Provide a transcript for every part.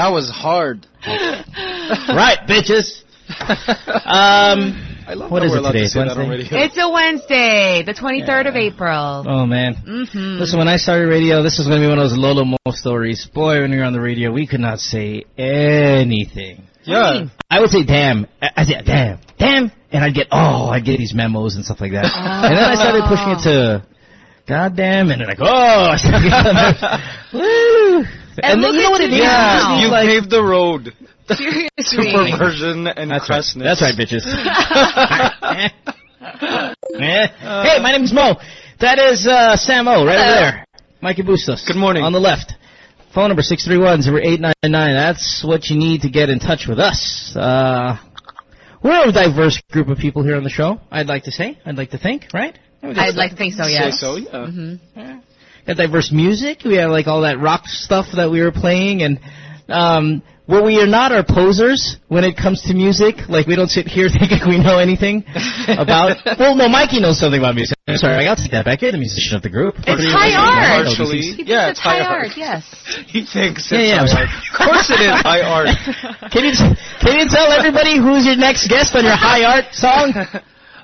that was hard. right, bitches. Um, I love what that is we're it today? to Wednesday? It's a Wednesday, the 23rd of April. Oh man. Mm-hmm. Listen, when I started radio, this was going to be one of those Lolo Mo stories. Boy, when we were on the radio, we could not say anything. yeah. I would say damn. I- I'd say damn, damn, and I'd get oh, I'd get these memos and stuff like that. And then I started pushing it to goddamn, and then like oh, I started getting- woo. And, then look you know what it you is? now. Yeah, you like, paved the road to perversion and that's right. That's right, bitches. Eh. hey, my name's Mo. That is uh, Sam O, right over there. Mikey Bustos. Good morning. On the left. Phone number 631-0899. That's what you need to get in touch with us. Uh, we're a diverse group of people here on the show, I'd like to say. I'd like to think, right? I'd like to think so, yes. Say so, yeah. Mm-hmm. Got diverse music. We have like all that rock stuff that we were playing, and um, what we are not are posers when it comes to music. Like we don't sit here thinking we know anything about. well, no, Mikey knows something about music. I'm sorry, I got to take that back. You're the musician of the group. It's high art. Partially. Yeah, it's it's high high art. art, yes. He thinks Yeah, it's yeah, I'm high art. Of course it is high art. Can you can you tell everybody who's your next guest on your high art song?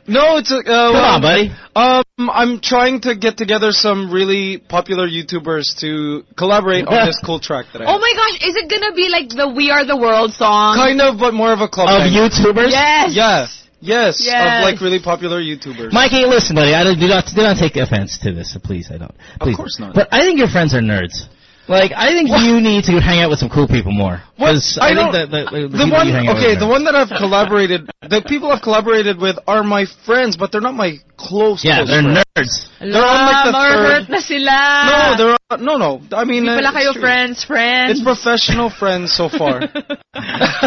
No, it's a. Uh, Come well, on, buddy. Um, I'm trying to get together some really popular YouTubers to collaborate on this cool track that I Oh have. my gosh, is it gonna be like the We Are the World song? Kind of, but more of a club Of bang. YouTubers. Yes. Yeah. Yes, Yes. of like really popular YouTubers. Mikey, listen, buddy. I don't, do not take offense to this, please. I don't. Please. Of course not. But I think your friends are nerds. Like, I think you need to hang out with some cool people more. What? 'Cause I I, think don't- that the, the, the people one, you hang out okay, with the one that I've collaborated, the people I've collaborated with are my friends, but they're not my close. Yeah, close they're friends. nerds. They're on like the Lam, third- hurt na sila. No, they're on, no, no. I mean, Hindi uh, pala it's kayo friends, friends. It's professional friends so far.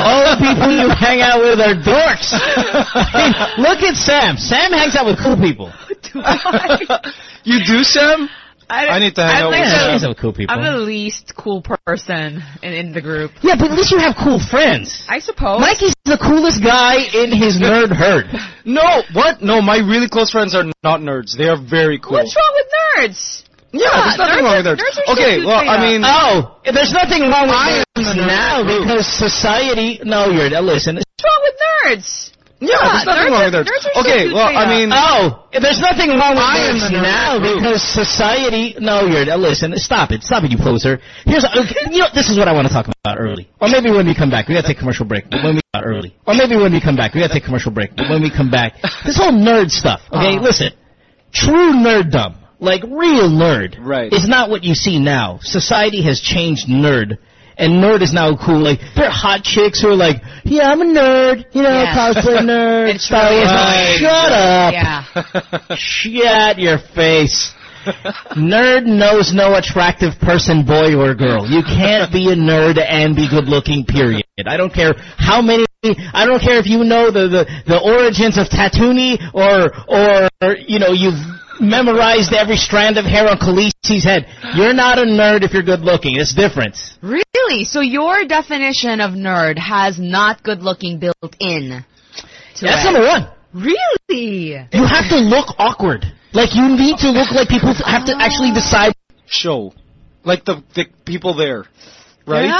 All the people you hang out with are dorks. I mean, look at Sam. Sam hangs out with cool people. Do I? you do, Sam? I need to hang I'm out like with Yeah, the- he hangs out with cool people. I'm the least cool person in, in the group. Yeah, but at least you have cool friends. I suppose. Mikey's the coolest guy in his nerd herd. No, what? No, my really close friends are not nerds. They are very cool. What's wrong with nerds? Yeah, there's nothing nerds wrong with nerds. nerds are okay, cute, well, I mean, Oh, there's nothing wrong with nerds now group. because society. No, you're listen. What's wrong with nerds? Yeah, there's nothing nerds wrong with nerds. nerds are okay, cute, well, I are. mean, Oh, there's nothing wrong with I am nerds nerd now group. because society. No, you're listen. Stop it. Stop it, you poser. Here's okay, you know this is what I want to talk about early, or maybe when we come back. We gotta take a commercial break. But when we uh, early, or maybe when we come back, we gotta take a commercial break. But when we come back, this whole nerd stuff. Okay, Uh-huh. listen. True nerddom, like real nerd, Right. is not what you see now. Society has changed nerd. And nerd is now cool. Like there are hot chicks who are like, "Yeah, I'm a nerd. You know, Yeah. cosplay nerd." It's Star really Wars Right. nerd. Shut up. Yeah. Shut your face. Nerd knows no attractive person, boy or girl. You can't be a nerd and be good looking, period. I don't care how many, I don't care if you know the, the, the origins of Tatooine or, or, you know, you've memorized every strand of hair on Khaleesi's head. You're not a nerd if you're good looking. It's different. Really? So your definition of nerd has not good looking built in. To That's it. number one. Really? You have to look awkward. Like you need to look like people have to actually decide show. Like the, the people there. Right? Yeah.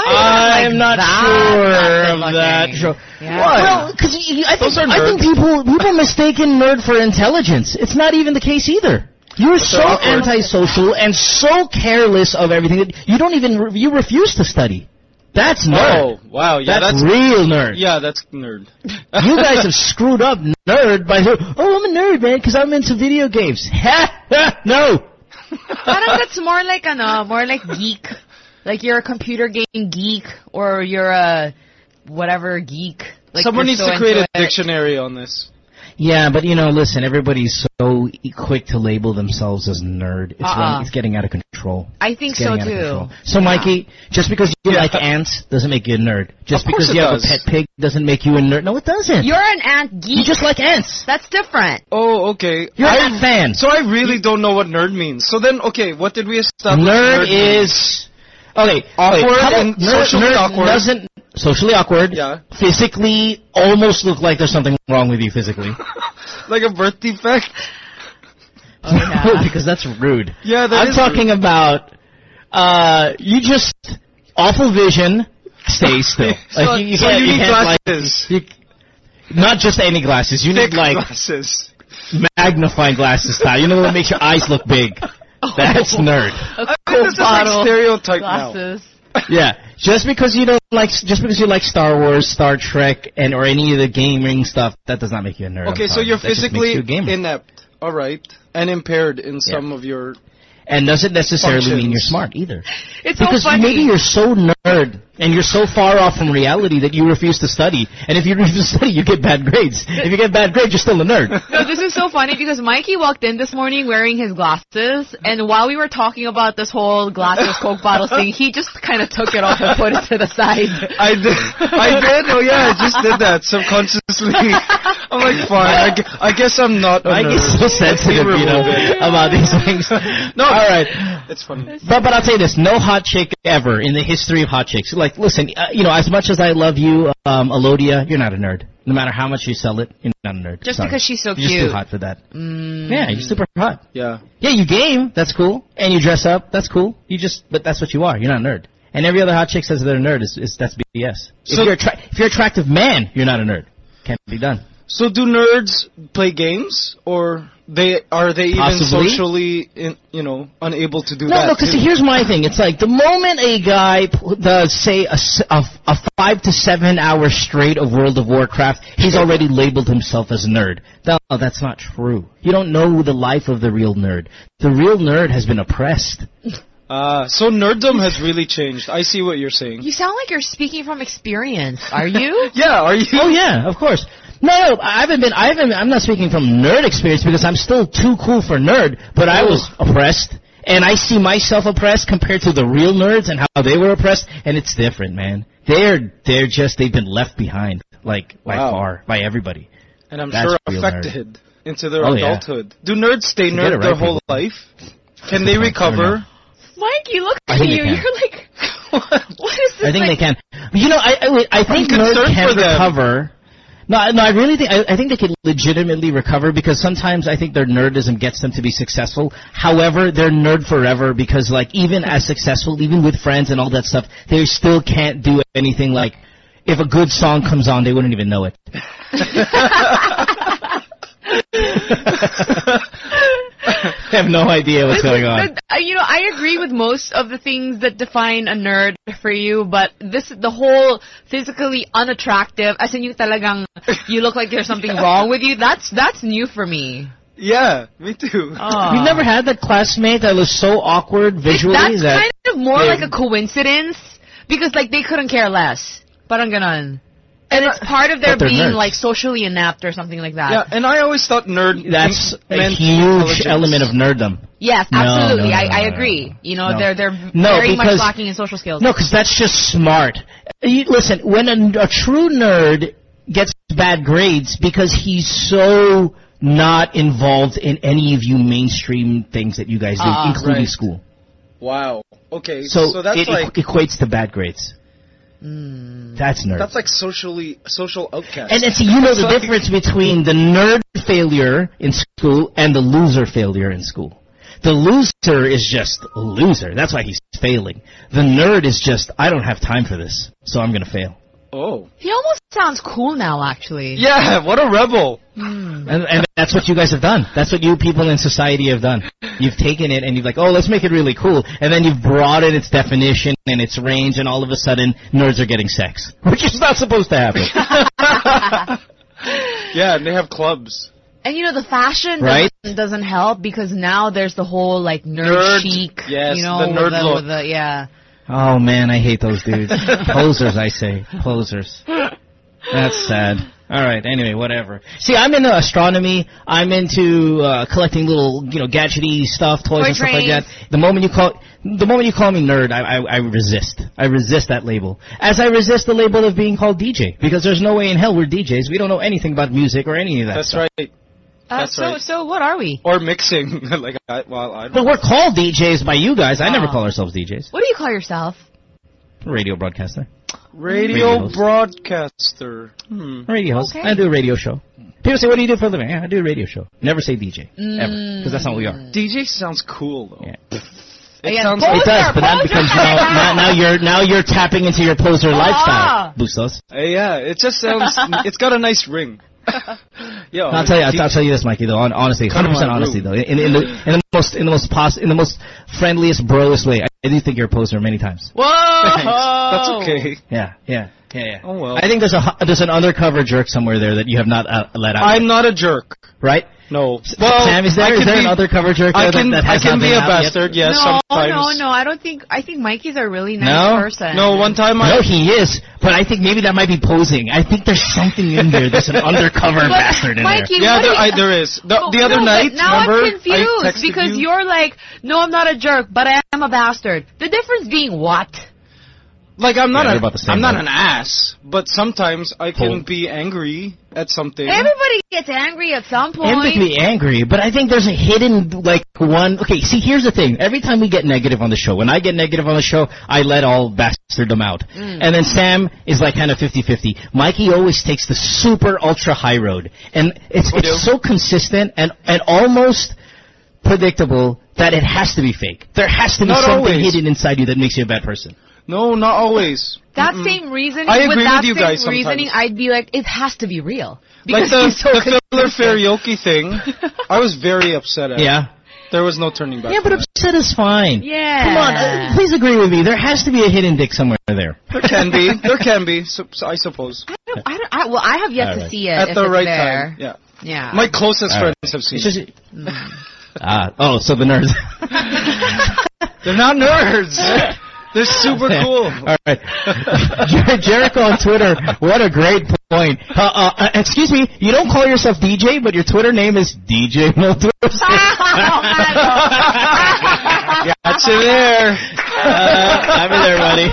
I'm Like not that, sure not of that. looking. Show. Yeah. Well, because I think Those are I think nerds. people people mistaken nerd for intelligence. It's not even the case either. You're so awkward. antisocial and so careless of everything that you don't even re- you refuse to study. That's oh, nerd. Oh, wow. Yeah, that's, that's, real nerd. yeah, that's nerd. You guys have screwed up nerd by oh I'm a nerd man because I'm into video games. Ha ha no. Parang that's more like ano, more like geek. Like you're a computer game geek or you're a whatever geek. Like Someone needs so to create a it. dictionary on this. Yeah, but you know, listen, everybody's so e- quick to label themselves as nerd. It's, Uh-uh. run, it's getting out of control. I think so getting out of too. control. So, Mikey, just because you Yeah. like ants doesn't make you a nerd. Just Of because you it have does. a pet pig doesn't make you a nerd. No, it doesn't. You're an ant geek. you just like ants. That's different. Oh, okay. You're I, an ant fan. So I really don't know what nerd means. So then, okay, what did we establish? nerd means? is okay. Awkward wait, how about and socially nerd awkward. Doesn't socially awkward. Yeah. Physically, almost look like there's something wrong with you physically. like a birth defect. Oh, yeah. because that's rude. Yeah, that I'm is talking about uh, you just awful vision, stay still. So, Like, you, you so can't, you you need can't, like, glasses. you, not just any glasses. You Thick need like glasses. magnifying glasses style. You know what makes your eyes look big. That's oh. nerd. A I think Coke this is like bottle. stereotype now. Glasses. Yeah, just because you don't like, just because you like Star Wars, Star Trek, and or any of the gaming stuff, that does not make you a nerd. Okay, so you're That just makes physically you inept. All right. And impaired in some of your. and doesn't necessarily mean you're smart either. It's so Because funny. maybe you're so nerd and you're so far off from reality that you refuse to study. And if you refuse to study, you get bad grades. If you get bad grades, you're still a nerd. No, this is so funny because Mikey walked in this morning wearing his glasses, and while we were talking about this whole glasses Coke bottle thing, he just kind of took it off and put it to the side. I did. I did. Oh yeah, I just did that subconsciously. I'm like, fine. I, gu- I guess I'm not. A I get nerd. so sensitive, you know, remove about these things. No. All right. It's funny. But but I'll tell you this: no hot chick ever in the history of hot chicks. Like, listen, uh, you know, as much as I love you, um, Alodia, you're not a nerd. No matter how much you sell it, you're not a nerd. Just Sorry. because she's so cute. you're just too hot for that. Mm. Yeah, you're super hot. Yeah. Yeah, you game, that's cool, and you dress up, that's cool. You just, but that's what you are. You're not a nerd. And every other hot chick says they're a nerd. Is, is that's BS. So- if you're attra- if you're attractive man, you're not a nerd. Can't be done. So do nerds play games, or they are they even Possibly. socially, in, you know, unable to do No, that? no, because too? here's my thing. It's like the moment a guy does, say, a a five to seven hour straight of World of Warcraft, he's already labeled himself as a nerd. No, that's not true. You don't know the life of the real nerd. The real nerd has been oppressed. Ah, so nerddom has really changed. I see what you're saying. You sound like you're speaking from experience. Are you? Yeah, are you? Oh yeah, of course. No, no, I haven't been. I haven't. I'm not speaking from nerd experience because I'm still too cool for nerd. But I was oppressed, and I see myself oppressed compared to the real nerds and how they were oppressed, and it's different, man. They're they're just they've been left behind, like by Wow. far by everybody. And I'm That's sure real nerd. affected into their Oh, yeah. adulthood. Do nerds stay Forget nerd it, their whole people? life? Can they Never recover? Mikey, look at you. You're like, what is this? I think like, they can. You know, I I, I think nerds can for them. recover. No, no, I really think I, I think they could legitimately recover because sometimes I think their nerdism gets them to be successful. However, they're nerd forever because like even as successful, even with friends and all that stuff, they still can't do anything like if a good song comes on, they wouldn't even know it. I have no idea what's going on. Uh, You know, I agree with most of the things that define a nerd for you, but this, the whole physically unattractive, as in you talagang, you look like there's something wrong with you, that's, that's new for me. Yeah, me too. Oh. You've never had that classmate that was so awkward visually That's that kind of more they- like a coincidence, because like they couldn't care less. Parang ganon. And it's part of their being nerds. like socially inept or something like that. Yeah, and I always thought nerd that's m- a meant huge element of nerddom. Yes, absolutely. no, I, no, I no, no, agree. You know, No. they're they're No, very much lacking in social skills. No, because that's just smart. You, listen, when a, a true nerd gets bad grades because he's so not involved in any of you mainstream things that you guys do, Ah, including right. school. Wow. Okay, So, so, that's it like equ- equates to bad grades. Mm. That's nerd. that's like socially social outcast. and, and see, you know the like- difference between the nerd failure in school and the loser failure in school. The loser is just a loser. That's why he's failing. The nerd is just, I don't have time for this, so I'm going to fail. Oh. He almost sounds cool now, actually. Yeah, what a rebel. Hmm. And, and that's what you guys have done. That's what you people in society have done. You've taken it and you've like, oh, let's make it really cool. And then you've broadened its definition and its range, and all of a sudden, nerds are getting sex, which is not supposed to happen. Yeah, and they have clubs. And you know the fashion Right? doesn't, doesn't help because now there's the whole like nerd, Nerd, chic. yes, you know, the with nerd the, look. With the, yeah. Oh man, I hate those dudes. Posers, I say. Posers. That's sad. All right. Anyway, whatever. See, I'm into astronomy. I'm into uh, collecting little, you know, gadgety stuff, toys Toy and stuff like that. The moment you call, the moment you call me nerd, I, I, I resist. I resist that label. As I resist the label of being called DJ, because there's no way in hell we're DJs. We don't know anything about music or any of that. That's stuff. right. Uh, That's so right. so what are we? Or mixing. like, I, well, I But don't we're called DJs by you guys. I never Oh. call ourselves DJs. What do you call yourself? Radio broadcaster. Radio Radio broadcaster. Hmm. Radio host. Okay. I do a radio show. People say, "What do you do for a living?" Yeah, I do a radio show. Never say DJ ever, Mm. because that's not what we are. DJ sounds cool though. Yeah. It Ayan, sounds poser, It does, but that becomes now, now, now you're now you're tapping into your poser lifestyle, Bustos. Uh, yeah, it just sounds. it's got a nice ring. Yo, I'll tell you, I'll, I'll tell you this, Mikey. Though, hon- honestly, hundred percent on, honesty, bro. though, in, in the in the most in the most pos- in the most friendliest, broest way, I, I do think you're a poser many times. Whoa! Thanks. That's okay. Yeah, yeah, yeah, yeah. Oh, well. I think there's a hu- there's an undercover jerk somewhere there that you have not uh, let out. I'm not a jerk. right. No. Well, Sam, is there I is could there be, an undercover jerk I can, that, that I has can be a out yet? bastard. Yes, no, sometimes. no, no. I don't think. I think Mikey's a really nice No? person. No, one time I. No, he is, but I think maybe that might be posing. I think there's something in there. There's an undercover But, bastard in Mikey, yeah, what there, you- I, there is. The, No, the other no, night, now remember? I'm confused I texted because you? are like, no, I'm not a jerk, but I am a bastard. The difference being what? Like I'm not Yeah, a, about the same I'm not level. an ass, but sometimes I can Cold. be angry at something. Everybody gets angry at some point. And make me angry, but I think there's a hidden like one. Okay, see, here's the thing. Every time we get negative on the show, when I get negative on the show, I let all bastard them out, Mm. and then Sam is like kind of 50-50. Mikey always takes the super ultra high road, and it's We do. it's so consistent and and almost predictable that it has to be fake. There has to be Not something always. hidden inside you that makes you a bad person. No, not always. that Mm-mm. same reasoning, I agree with that with you same guys sometimes. reasoning, I'd be like, it has to be real. Like Because the, so the filler consistent. karaoke thing, I was very upset at. it. Yeah. There was no turning back. Yeah, but upset is fine. Yeah. Come on, uh, please agree with me. There has to be a hidden dick somewhere there. there can be. There can be. So, so I suppose. I don't, I don't, I, well, I have yet All to right. see it. At if the it's right there. time. Yeah. Yeah. My closest All friends right. have seen It's just, it. ah, oh, so the nerds. They're not nerds. They're super cool. All right, Jer- Jericho on Twitter. What a great point. Uh, uh, uh, excuse me, you don't call yourself DJ, but your Twitter name is DJ Multiple. Got you there. Uh, I'm in there, buddy.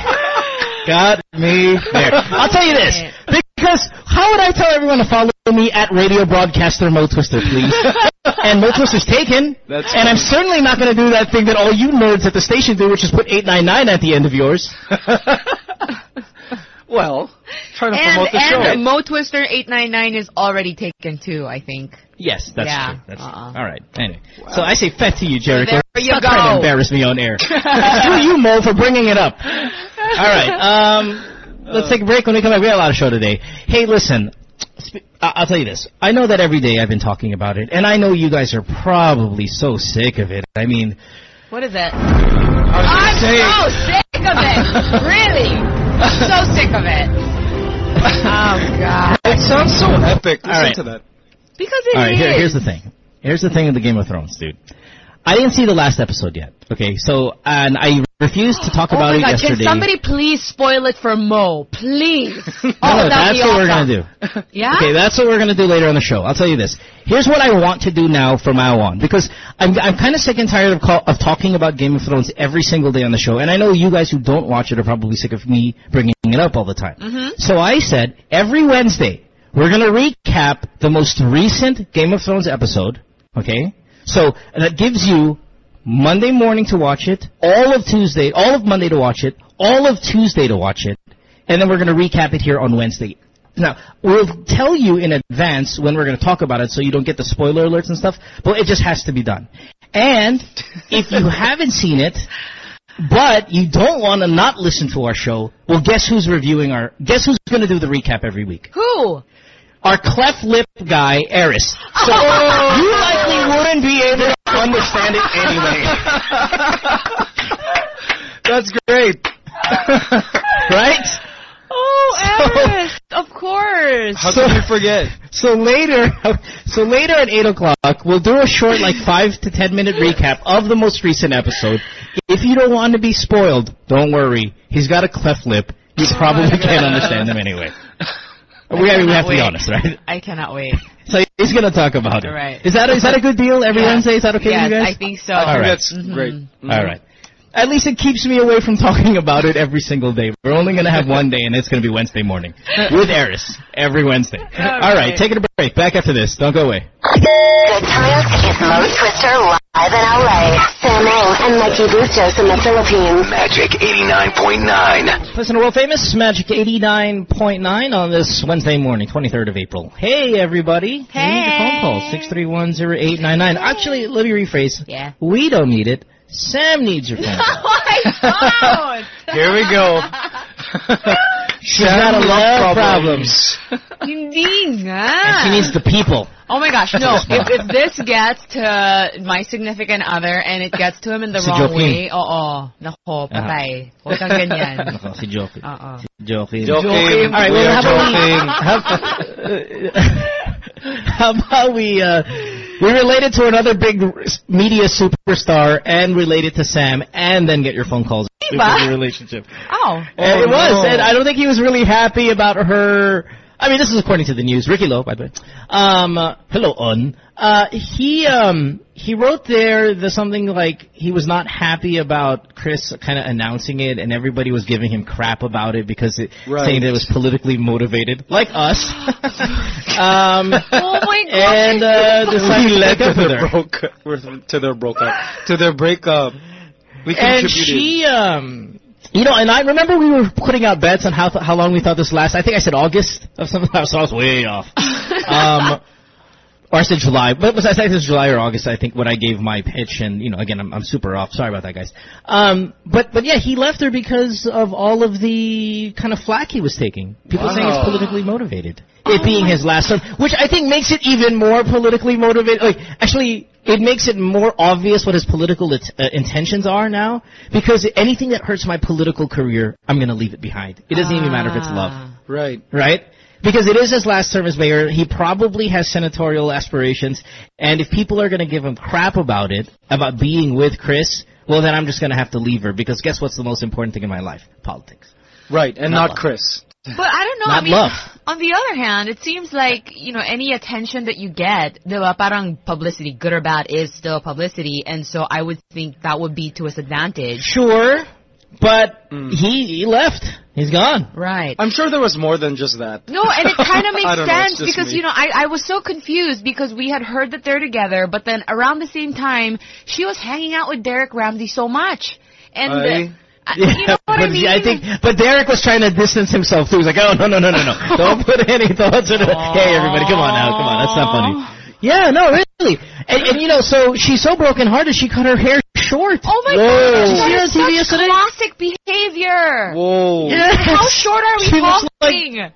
Got me there. I'll tell you this. Because how would I tell everyone to follow me at Radio Broadcaster Mo Twister, please? and Mo Twister's taken. That's and I'm certainly not going to do that thing that all you nerds at the station do, which is put 899 at the end of yours. well, trying to and promote the show. and Mo Twister 899 is already taken too, I think. Yes, that's Yeah. true. That's Uh-uh. true. All right. Anyway, so I say fat to you, Jericho. there you Stop trying to embarrass me on air. Screw you, Mo, for bringing it up. All right. Um, let's take a break. When we come back, we got a lot of show today. Hey, listen. sp- I- I'll tell you this. I know that every day I've been talking about it, and I know you guys are probably so sick of it. I mean, What is it? I was I'm gonna say, so sick of it. really? so sick of it. Oh God. it sounds so epic. Listen All right. to that. Because it all right. is. Here, here's the thing. Here's the thing with the Game of Thrones, dude. I didn't see the last episode yet. Okay, so and I refused to talk Oh about it God! yesterday. Can somebody please spoil it for Mo, please? Oh, No, that's what we're gonna do. Yeah. Okay, that's what we're gonna do later on the show. I'll tell you this. Here's what I want to do now from now on because I'm I'm kind of sick and tired of call, of talking about Game of Thrones every single day on the show, and I know you guys who don't watch it are probably sick of me bringing it up all the time. Mm-hmm. So I said every Wednesday we're gonna recap the most recent Game of Thrones episode. Okay, so that gives you Monday morning to watch it, all of Tuesday, all of Monday to watch it, all of Tuesday to watch it, and then we're going to recap it here on Wednesday. Now, we'll tell you in advance when we're going to talk about it so you don't get the spoiler alerts and stuff, but it just has to be done. And if you haven't seen it, but you don't want to not listen to our show, well, guess who's reviewing our, guess who's going to do the recap every week? Who? Our cleft lip guy, Eris. So you likely wouldn't be able to understand it anyway. That's great. Right? Oh, So- of course. How So- could you forget? So later, so later at eight o'clock, we'll do a short, like five to ten minute recap of the most recent episode. If you don't want to be spoiled, don't worry. He's got a cleft lip. You probably can't understand him anyway. We, I mean, we have to be honest, right? I cannot wait. So he's gonna talk about it. Right. Is that is that a good deal every Yeah. Wednesday? Is that okay yes, with you guys? I think so. I think All right. that's Mhm. great. All right. At least it keeps me away from talking about it every single day. We're only going to have one day, and it's going to be Wednesday morning with Eris every Wednesday. All right, taking a break. Back after this. Don't go away. Good times is Mo Twister live in LA. Sam O and Mikey Bustos in the Philippines. Magic 89.9. Listen to World Famous Magic 89.9 on this Wednesday morning, 23rd of April. Hey, everybody. We need a phone call, 6310899. Actually, let me rephrase. Yeah. We don't need it. Sam needs your phone call. Oh my god! Here we go. She's got a lot of problems. Hindi nga. And she needs the people. Oh my gosh, no. if, if this gets to my significant other and it gets to him in the Si wrong Joaquin. way, oo, nako, patay. Huwag kang ganyan. Nako, si Joking. Oo. Joking. Joking. All right, we well, are how about joking. How about we uh, we related to another big media superstar and related to Sam and then get your phone calls Diba? because of the relationship. Oh. And it Oh, was, no. and I don't think he was really happy about her. I mean, this is according to the news. Ricky Lo, by the way. Um, uh, hello, on. Uh, he um he wrote there the something like he was not happy about Kris kind of announcing it, and everybody was giving him crap about it because it Right. saying that it was politically motivated, like us. um, Oh my god. and uh, decided to led to their broke to their broke up to their breakup. We and contributed. she, um, you know, and I remember we were putting out bets on how th- how long we thought this last. I think I said August of something, so I was way off. Um, or I said July, but was I said was July or August? I think when I gave my pitch, and you know, again, I'm, I'm super off. Sorry about that, guys. Um, but but yeah, he left her because of all of the kind of flack he was taking. People saying it's politically motivated. It being his last term, which I think makes it even more politically motivated. Like, actually, it makes it more obvious what his political it, uh, intentions are now. Because anything that hurts my political career, I'm going to leave it behind. It doesn't even matter if it's love right. right? Because it is his last term as mayor. He probably has senatorial aspirations. And if people are going to give him crap about it, about being with Kris, well, then I'm just going to have to leave her. Because guess what's the most important thing in my life? Politics. Right, and Not not. Kris. But I don't know. Not I mean, love. On the other hand, it seems like, you know, any attention that you get, diba, parang publicity, good or bad, is still publicity. And so I would think that would be to his advantage. Sure, but he, he left. He's gone. Right. I'm sure there was more than just that. No, and it kind of makes don't know, sense because, me. you know, I, I was so confused because we had heard that they're together, but then around the same time, she was hanging out with Derek Ramsey so much. And, uh, Aye. I- you know what but I mean? I think, but Derek was trying to distance himself too. He's like, oh no no no no no, don't put any thoughts in into. Hey everybody, come on now, come on, that's not funny. Yeah, no, really. And, and you know, so she's so brokenhearted, she cut her hair short. Oh my Whoa. god, Did you see her on that TV is yesterday? such classic behavior. Whoa. Yes. How short are we She looks talking?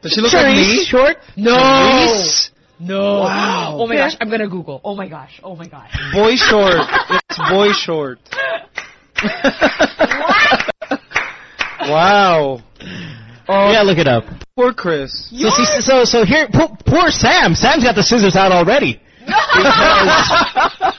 Does she look like Charice me? short? no. Charice? No. Wow. Oh my gosh, I'm gonna Google. Oh my gosh. Oh my gosh. Boy short. It's boy short. wow. Oh, Yeah, look it up. poor Kris. So, see, so, so here, poor, poor Sam. Sam's got the scissors out already.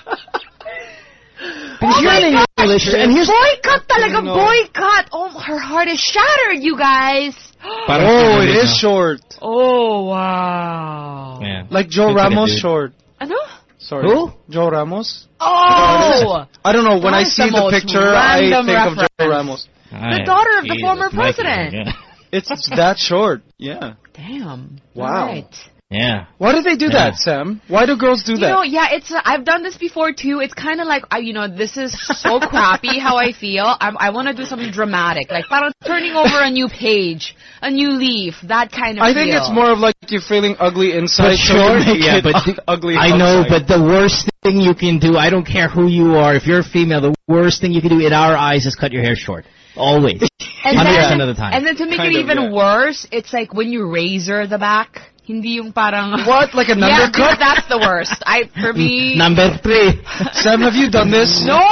Because you're in a relationship, and here's boycott talaga, No. boycott. Oh, her heart is shattered, you guys. Oh, it is short. Oh, wow. Yeah. Like Jo Looks like a Ramos dude. short. Ano? Sorry. Who? Jo Ramos? Oh! I don't know. When I see the the picture, I random think of Jo reference. Ramos. The daughter of the former president. Yeah. It's that short. Yeah. Damn. Wow. Right. Yeah. Why do they do Yeah. that, Sam? Why do girls do You that? know, yeah, it's. Uh, I've done this before too. It's kind of like, I, you know, this is so crappy how I feel. I'm, I want to do something dramatic, like parang turning over a new page, a new leaf, that kind of. Thing. I think it's more of like you're feeling ugly inside, But so you sure, make yeah, but u- ugly. I know, outside. but the worst thing you can do, I don't care who you are, if you're a female, the worst thing you can do in our eyes is cut your hair short. Always. And 100% then, of the time. And then to make Kind it of, even yeah. worse, it's like when you razor the back. Hindi yung parang What? Like an Yeah, undercut? that's the worst. I for me. Number three. Sam, have you done this? no.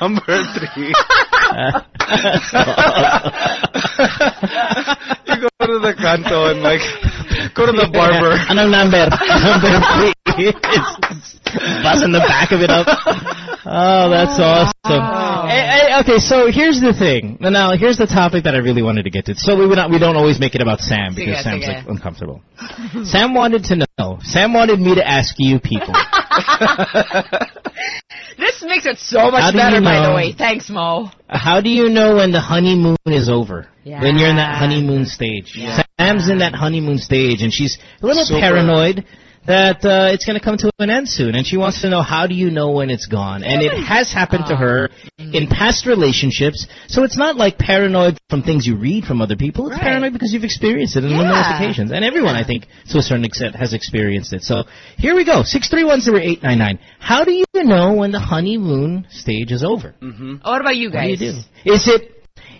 Number three. you go to the canto and like go to the barber. Anong number? number three. it's, it's buzzing the back of it up. Oh, that's awesome. Eh, eh, okay, so here's the thing. Now, here's the topic that I really wanted to get to. So we would not, we don't always make it about Sam because Sige, Sam's sige. like uncomfortable. Sam wanted to know. Sam wanted me to ask you people. This makes it so much better, you by the way. Thanks, Mo. How do you know when the honeymoon is over? Yeah. When you're in that honeymoon stage. Yeah. Sam's in that honeymoon stage, and she's a little Super. paranoid that uh, it's going to come to an end soon, and she wants to know how do you know when it's gone? And it has happened to her in past relationships, so it's not like paranoid from things you read from other people. It's Right. paranoid because you've experienced it on numerous Yeah. occasions, and everyone, I think, to a certain extent, has experienced it. So here we go, six three one zero eight nine nine. How do you know when the honeymoon stage is over? What about you guys? What do guys? you do? Is it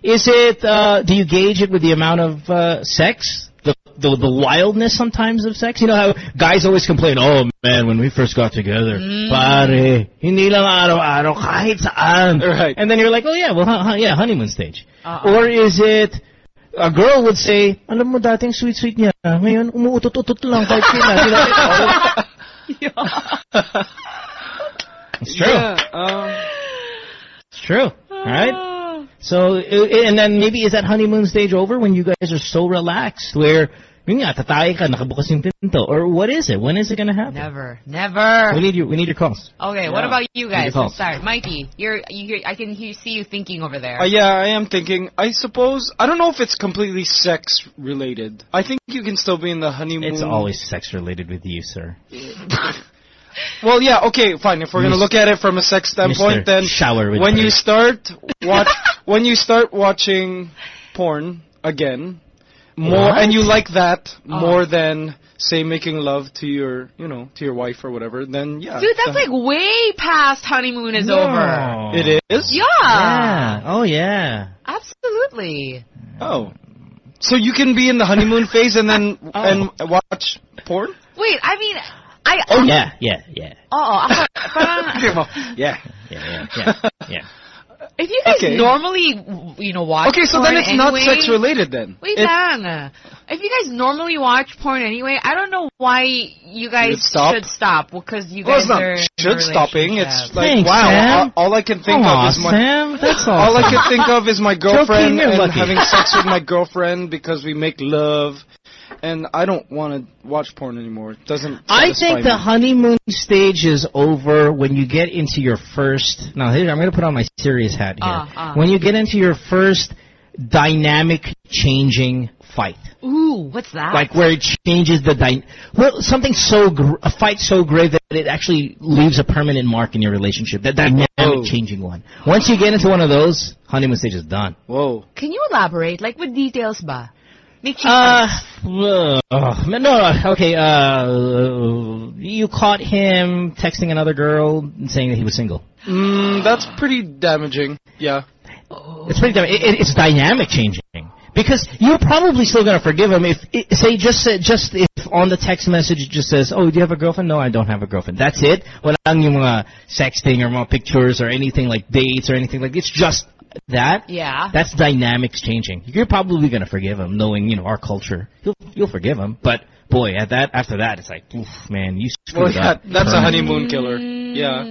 is it uh do you gauge it with the amount of uh sex? The, the wildness sometimes of sex? You know how guys always complain, "Oh man, when we first got together, pare, hindi lang araw-araw kahit saan." Right. And then you're like, "Oh yeah, well hu- hu- yeah, honeymoon stage." Uh-uh. Or is it a girl would say, "Alam mo dating sweet-sweet niya, ngayon umuutot-utot lang kahit sila." It's true. Yeah, um, It's true. All right. So, and then maybe is that honeymoon stage over when you guys are so relaxed where, yun nga, tatay ka, nakabukas yung pinto, or what is it? When is it gonna happen? Never, never. We need your, we need your calls. Okay, what about you guys? Your Let's calls. start. Mikey, you're you hear, I can hear, see you thinking over there. uh, yeah, I am thinking. I suppose I don't know if it's completely sex related. I think you can still be in the honeymoon. It's always sex related with you, sir. Well, yeah, okay, fine. If we're gonna look at it from a sex standpoint, Mr. then Shower with when you start watch when you start watching porn again, more What? and you like that Oh. more than say making love to your you know to your wife or whatever, then yeah, Dude, that's the- like way past honeymoon is over. it is. Yeah. Yeah. Oh yeah. Absolutely. Oh, so you can be in the honeymoon phase and then Oh. and watch porn? Wait, I mean, I. Oh yeah. Yeah. Yeah. Oo, ako, parang, yeah. Yeah. Yeah. Yeah. yeah. if you guys Okay. normally, you know, watch Okay, so porn then it's not sex related then. Wait It- lang. If you guys normally watch porn anyway, I don't know why you guys stop? should stop because you Well, guys it's not are in should stopping. It's like Thanks, wow. Sam. All, all I can think Aw, of is my Sam, that's all. all I can think of is my girlfriend and lucky. having sex with my girlfriend because we make love, and I don't want to watch porn anymore. It doesn't. I satisfy think the honeymoon stage is over when you get into your first. Now, here I'm going to put on my serious hat here. Ah, ah. When you get into your first dynamic changing fight, Ooh, what's that? like where it changes the dy- well, something so gr- a fight so grave that it actually leaves a permanent mark in your relationship. That dynamic Oh. changing one. Once you get into one of those, honeymoon stage is done. Whoa. Can you elaborate? Like with details ba? Make sure. Uh, uh, no, no, okay, uh, you caught him texting another girl and saying that he was single. Mm, that's pretty damaging. Yeah. It's pretty, dy- it, it- it's dynamic changing. Because you're probably still gonna forgive him if, i say, just say- just if on the text message it just says, "Oh, do you have a girlfriend?" No, I don't have a girlfriend. That's it. Walang yung mga sexting or mga pictures or anything like dates or anything like. It's just that. Yeah. That's dynamics changing. You're probably gonna forgive him, knowing you know our culture. You'll you'll forgive him, but boy, at that after that, it's like, oof, man, you screwed Well, yeah, up. that's a honeymoon killer. Yeah.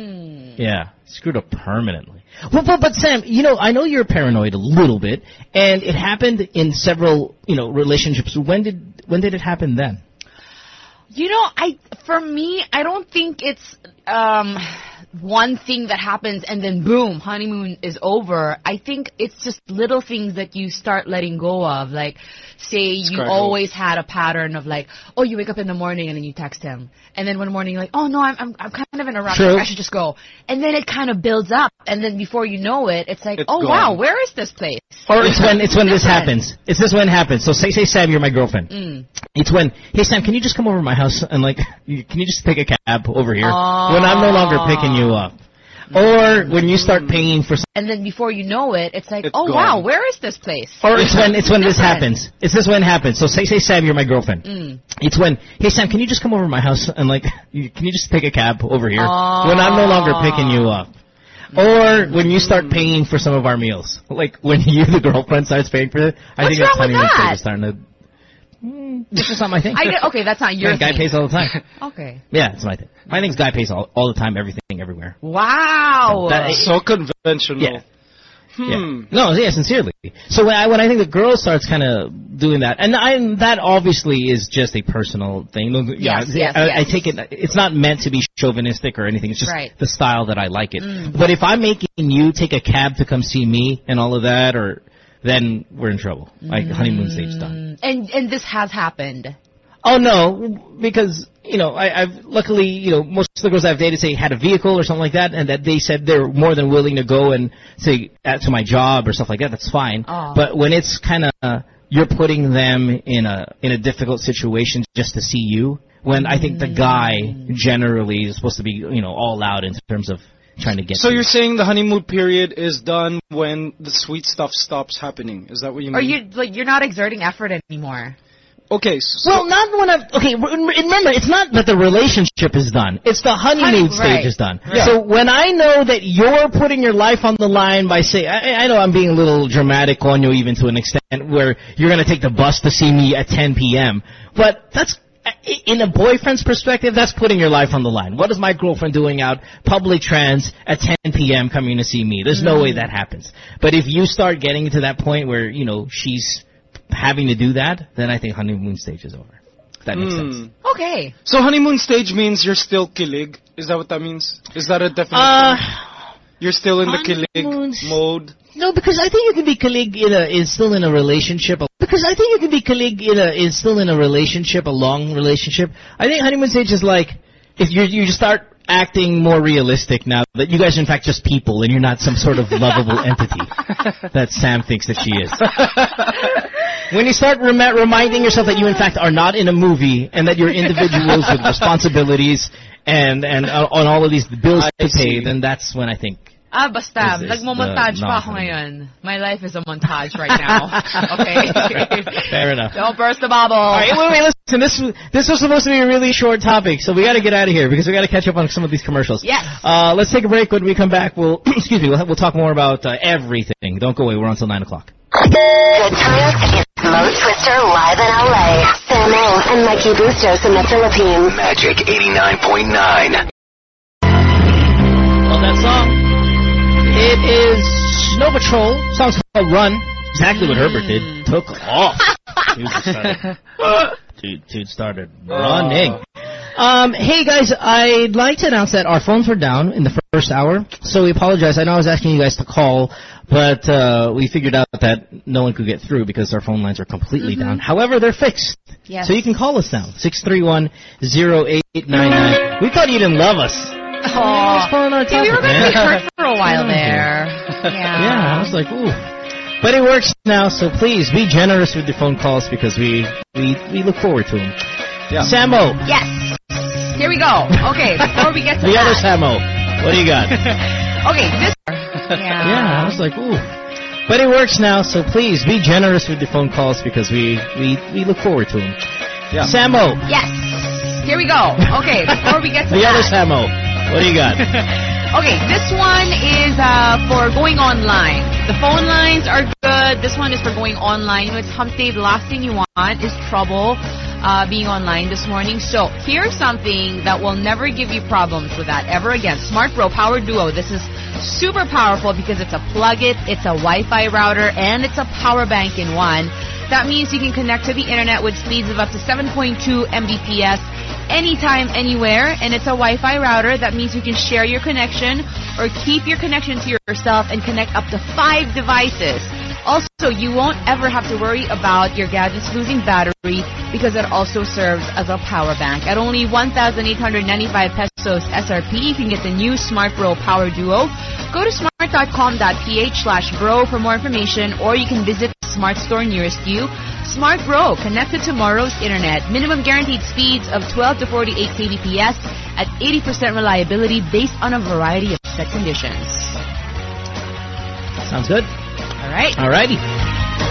Yeah, screwed up permanently. Well, but, but Sam, you know, I know you're paranoid a little bit, and it happened in several, you know, relationships. When did when did it happen then? You know, I for me, I don't think it's um one thing that happens and then boom, honeymoon is over. I think it's just little things that you start letting go of. Like, say you Scargo. always had a pattern of like, oh, you wake up in the morning and then you text him, and then one morning you're like, oh no, I'm I'm, I'm kind of in a rush. True. I should just go. And then it kind of builds up, and then before you know it, it's like, It's oh gone. wow, where is this place? Or it's when it's when this happens. It's this when it happens. So say say Sam, you're my girlfriend. Mm. It's when hey Sam, can you just come over to my house and like, can you just take a cab over here Oh. when I'm no longer picking you up? Or when you start paying for And then before you know it, it's like, It's oh gone. wow, where is this place? Or it's when it's when this happens. It's this when it happens. So say say Sam, you're my girlfriend. Mm. It's when hey Sam, can you just come over to my house and like, you, can you just take a cab over here Oh. when I'm no longer picking you up? Or when you start paying for some of our meals, like when you, the girlfriend, starts paying for it. I What's think that's wrong with honeymoon stage that? is starting to. Mm, It's just not my thing. I get okay. That's not your Yeah, guy pays all the time. Okay. Yeah, it's my thing. My thing's guy pays all, all the time, everything, everywhere. Wow. That- So conventional. Yeah. Hmm. Yeah. No, yeah, sincerely. So when I when I think the girl starts kind of doing that, and I that obviously is just a personal thing. Yeah, Yes, yes, I, I take it. It's not meant to be chauvinistic or anything. It's just Right. the style that I like it. Mm. But if I'm making you take a cab to come see me and all of that, or then we're in trouble. Like honeymoon stage done. Mm, and and this has happened. Oh no, because you know I, I've luckily you know most of the girls I've dated say had a vehicle or something like that, and that they said they're more than willing to go and say uh, to my job or stuff like that. That's fine. Aw. But when it's kind of you're putting them in a in a difficult situation just to see you, when I think the guy generally is supposed to be you know all out in terms of trying to get. So to you're saying the honeymoon period is done when the sweet stuff stops happening? Is that what you mean? Or you like you're not exerting effort anymore. Okay. So, Well, not when I've, okay, remember, it's not that the relationship is done. It's the honeymoon Honey- stage right. is done. Yeah. So when I know that you're putting your life on the line by saying, I, I know I'm being a little dramatic on you even to an extent where you're going to take the bus to see me at 10 p.m., but that's, in a boyfriend's perspective, that's putting your life on the line. What is my girlfriend doing out public trans at 10 p.m. coming to see me? There's no way that happens. But if you start getting to that point where, you know, she's having to do that, then I think honeymoon stage is over. If that makes sense. Hmm. Okay. So honeymoon stage means you're still kilig. Is that what that means? Is that a definite? Uh, you're still in the honeymoon kilig mode. no, because I think you can be kilig in a is still in a relationship. Because I think you can be kilig in a is still in a relationship, a long relationship. I think honeymoon stage is like if you you start acting more realistic now that you guys are in fact just people and you're not some sort of lovable entity that Sam thinks that she is. When you start rem- reminding yourself that you in fact are not in a movie and that you're individuals with responsibilities and and uh, on all of these bills I to pay, see. then that's when I think Ah, basta. Is- is Nagmo-montage pa ako ngayon. My life is a montage right now. okay? Fair enough. Don't burst the bubble. All right, wait, wait, listen. This was- this was supposed to be a really short topic, so we got to get out of here because we got to catch up on some of these commercials. Yes. Uh, let's take a break. When we come back, we'll excuse me. We'll, we'll talk more about uh, everything. Don't go away. We're on until nine o'clock. Good times is Mo Twister live in LA. Samo and Mikey Bustos in the Philippines. Magic 89.9. Love that song. It is Snow Patrol. Song's called Run. Exactly what Herbert did. Took off. Dude started, dude, dude started running. Um, hey guys, I'd like to announce that our phones were down in the first hour, so we apologize. I know I was asking you guys to call, but uh, we figured out that no one could get through because our phone lines are completely down. However, they're fixed. Yes. So you can call us now, 631-0899. We thought you didn't love us. Aw. calling our Yeah, we were going to be hurt for a while there. Yeah. Yeah, I was like, ooh. But it works now, so please be generous with your phone calls because we we, we look forward to them. Yeah. Samo, Yes. Here we go. Okay, before we get to the that. other Samo, what do you got? Okay, this. Yeah. yeah, I was like, ooh. But it works now, so please be generous with your phone calls because we we, we look forward to them. Yeah. Samo, Yes. Here we go. Okay, before we get to the other that. Samo, what do you got? Okay, this one is uh, for going online. The phone lines are good. This one is for going online. You know, it's hump day. The last thing you want is trouble uh, being online this morning. So here's something that will never give you problems with that ever again. Smart Bro Power Duo. This is super powerful because it's a plug-it, it's a Wi-Fi router, and it's a power bank in one. That means you can connect to the internet with speeds of up to 7.2 Mbps anytime, anywhere, and it's a Wi-Fi router. That means you can share your connection or keep your connection to yourself and connect up to five devices. Also, you won't ever have to worry about your gadgets losing battery because it also serves as a power bank. At only 1,895 pesos SRP, you can get the new Smart Bro Power Duo. Go to smart.com.ph slash bro for more information or you can visit the smart store nearest you. Smart Bro, connected to tomorrow's internet. Minimum guaranteed speeds of 12 to 48 kbps at 80% reliability based on a variety of set conditions. Sounds good. All right. Alrighty.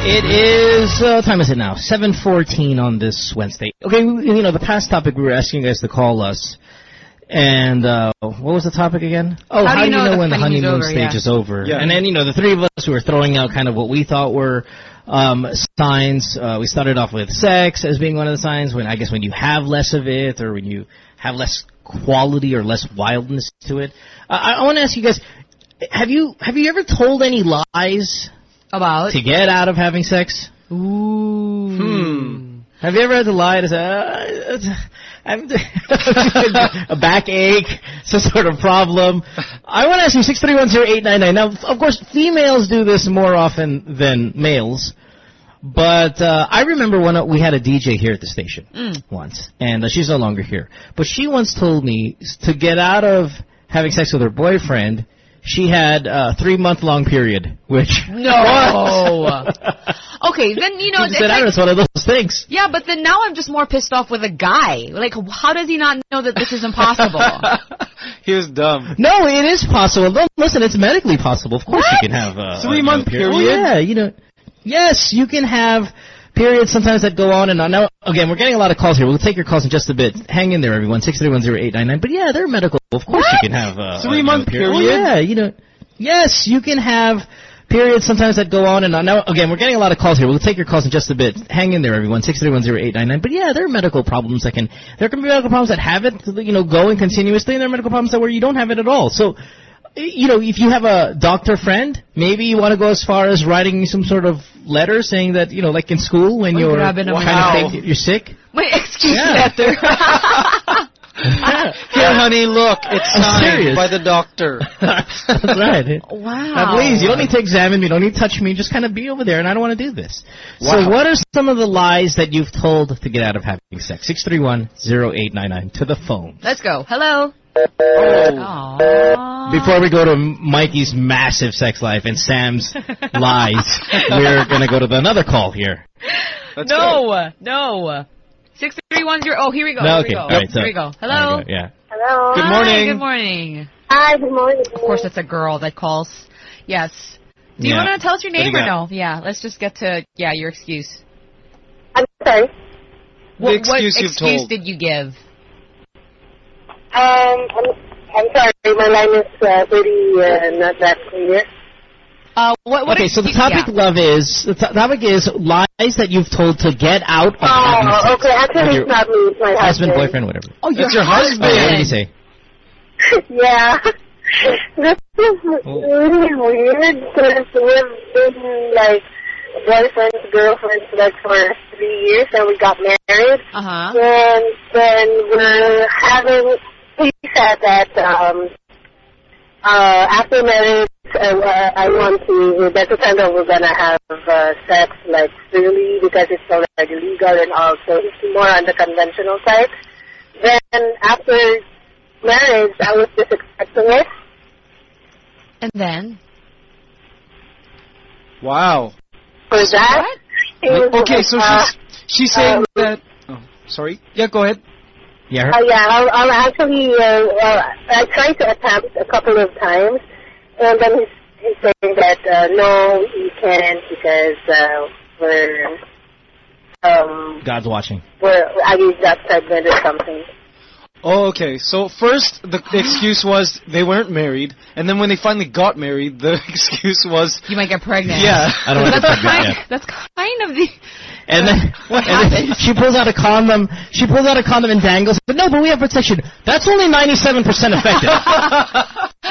It is, uh, what time is it now? 7.14 on this Wednesday. Okay, you know, the past topic we were asking you guys to call us. And, uh, what was the topic again? Oh, how, do you know, when the honeymoon over, stage yeah. is over? Yeah. And then, you know, the three of us who were throwing out kind of what we thought were, um, signs. Uh, we started off with sex as being one of the signs when, I guess, when you have less of it or when you have less quality or less wildness to it. Uh, I, I want to ask you guys, have you, have you ever told any lies About? to get out of having sex? Ooh. Hmm. Have you ever had to lie to say, uh, it's- I'm a backache, some sort of problem? I want to ask you, 6310899. Now, of course, females do this more often than males. But uh, I remember when uh, we had a DJ here at the station Mm. once, and uh, she's no longer here. But she once told me to get out of having sex with her boyfriend, she had a three month long period, which No. okay, then you know. she it's said, I like- was one of those things. yeah, but then now I'm just more pissed off with a guy. Like, how does he not know that this is impossible? he was dumb. No, it is possible. Don't listen, it's medically possible. Of course, What? you can have uh, a three month a period? Oh, yeah, you know. Yes, you can have periods sometimes that go on and on. Now, again, we're getting a lot of calls here. We'll take your calls in just a bit. Hang in there, everyone. Six three one zero eight nine nine. But yeah, they're medical. Of course, you can have uh, a Three-month a period? Oh, yeah, you know. Yes, you can have periods sometimes that go on and on. Now, again, we're getting a lot of calls here. We'll take your calls in just a bit. Hang in there, everyone. Six three one zero eight nine nine. But yeah, there are medical problems that can. There can be medical problems that have it, you know, going continuously, and there are medical problems that where you don't have it at all. So you know, if you have a doctor friend, maybe you want to go as far as writing some sort of letter saying that, you know, like in school when Uy, you're grabe naman. kind of think you're sick. My excuse Yeah. letter. Here, honey, look, it's I'm signed by the doctor. That's right. wow. Now, please, you don't need to examine me. You don't need to touch me. Just kind of be over there, and I don't want to do this. Wow. So, what are some of the lies that you've told to get out of having sex? Six three one zero eight nine nine to the phone. Let's go. Hello. Oh. Before we go to Mikey's massive sex life and Sam's lies, we're gonna go to the another call here. Let's go. no, no. Six three one zero. Oh, here we go. No, here okay, we go. all right, so- here we go. Hello. we go, Yeah. Hello. Good Hi, morning. Good morning. Hi, good morning. Of course, it's a girl that calls. Yes. Do you Yeah. want to tell us your name you or got? no? Yeah. Let's just get to yeah your excuse. I'm sorry. What, excuse what you've excuse told. did you give? Um, I'm, I'm sorry. My line is uh, pretty uh, not that clear. Uh, what, what okay, so the topic, yeah. love, is the to- topic is lies that you've told to get out of having Oh, okay. Actually, it's not me. It's my husband, husband. boyfriend, whatever. Oh, your It's your husband. Oh, what did he say? yeah. This is really weird because we've been like boyfriends, girlfriends like for three years and we got married. Uh huh. And then we're having, he said that um, uh, after marriage, uh, uh, I want to, that's the time that we're going to have uh, sex like freely because it's already legal and all. So it's more on the conventional side. Then after marriage, I was just expecting it. And then Wow. For that, what? Okay, so uh, she's she's saying um, that. Oh, sorry. Yeah, go ahead. Yeah, Uh, yeah, I'll, I'll actually, uh, uh, I tried to attempt a couple of times, and then he's, he's saying that, uh, no, he can't because, uh, we're, um, God's watching. we're, I that pregnant or something. Oh, okay. So first, the ah. excuse was they weren't married, and then when they finally got married, the excuse was You might get pregnant. yeah. I don't want to That's get pregnant kind. yet. That's kind of the. And then, What and then she pulls out a condom. She pulls out a condom and dangles. But no, but we have protection. That's only ninety-seven percent effective.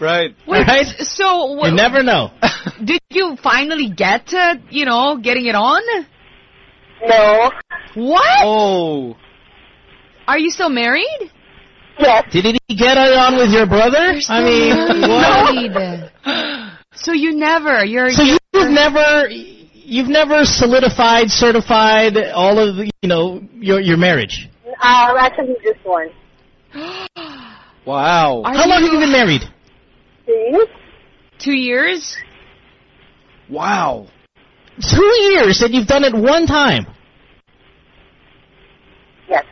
right. Wait, Right? So what, you never know. did you finally get to you know getting it on? No. What? Oh. Are you still married? Yes. Did he get it on with your brother? I mean, what? So you never. You're. So you're you've never, you've never solidified, certified all of the, you know your your marriage. Uh, actually just one. Wow. Are How long have you been married? See? Two years. Wow. Two years, and you've done it one time. Yes.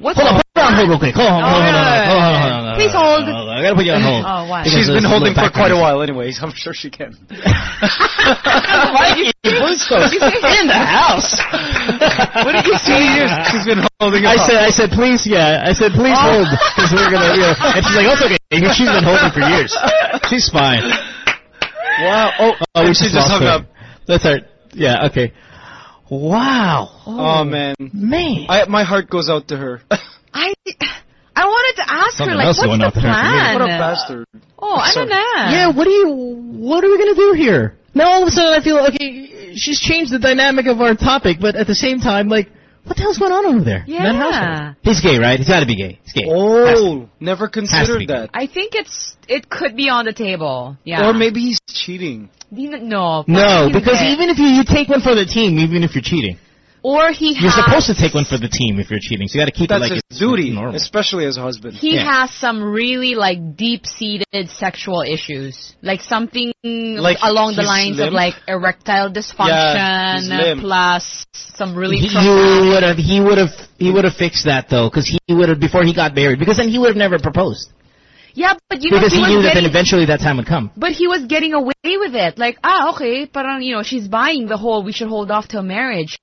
What's Hold on, put it on hold real quick. Hold on, hold on, hold on, hold on, hold on, hold on. Please hold. I gotta put you on hold. Oh, why? She's been holding for quite a while, anyways. I'm sure she can. Why Mikey Bustos in the house. what did you say? She's been holding. I said, I said, please, yeah. I said, please oh. hold, because we're gonna, you know. And she's like, oh, it's okay. She's been holding for years. She's fine. Wow. Oh, Oh, we she just just hung her. up. That's our, yeah, okay. Wow. Oh, oh man. Man. I, my heart goes out to her. I. I wanted to ask Something her, like, what's going the out there for me. plan? what a bastard. Oh, I don't Sorry. know. Yeah, what do you, what are we gonna do here? Now all of a sudden I feel, okay, she's changed the dynamic of our topic, but at the same time, like, what the hell's going on over there? in that Yeah. He's gay, right? He's gotta be gay. He's gay. Oh, Has to Oh, never Has to be considered that. I think it's it could be on the table. Yeah. Or maybe he's cheating. No. No, because hindi. even if you, you take one for the team, even if you're cheating, Or he you're supposed to take one for the team if you're cheating. So you got to keep That's it like his it's duty, normal. especially as a husband. He Yeah. has some really like deep-seated sexual issues, like something Like, along the he's lines of like erectile dysfunction limp. plus some really he traumatic- would have he would have he would have fixed that though because he would have before he got married because then he would have never proposed Yeah, but you know because he, he, was knew that then eventually that time would come. but he was getting away with it. Like, ah, okay, parang you know she's buying the whole we should hold off till marriage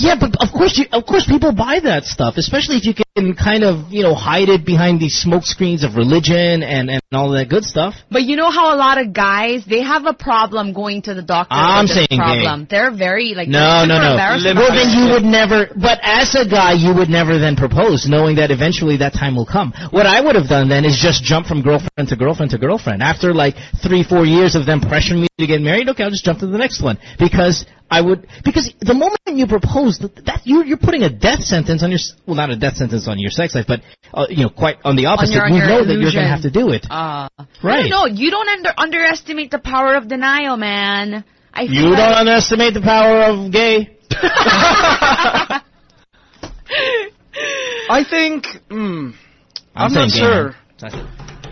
Yeah, but of course, you, of course, people buy that stuff, especially if you can kind of you know hide it behind these smoke screens of religion and and all that good stuff. But you know how a lot of guys they have a problem going to the doctor. I'm saying problem. They're very like No, no, no. Well, then you would never. But as a guy, you would never then propose, knowing that eventually that time will come. What I would have done then is just jump from girlfriend to girlfriend to girlfriend. After like three, four years of them pressuring me to get married, okay, I'll just jump to the next one because I would. Because the moment you propose, that, that you you're putting a death sentence on your. Well, not a death sentence on your sex life, but uh, you know, quite on the opposite. your- on you your know that you're illusion. going to have to do it. Uh, Right. No, you don't under, underestimate the power of denial, man. I you like- don't underestimate the power of gay. I think. Mm, I'm, saying not gay, sure.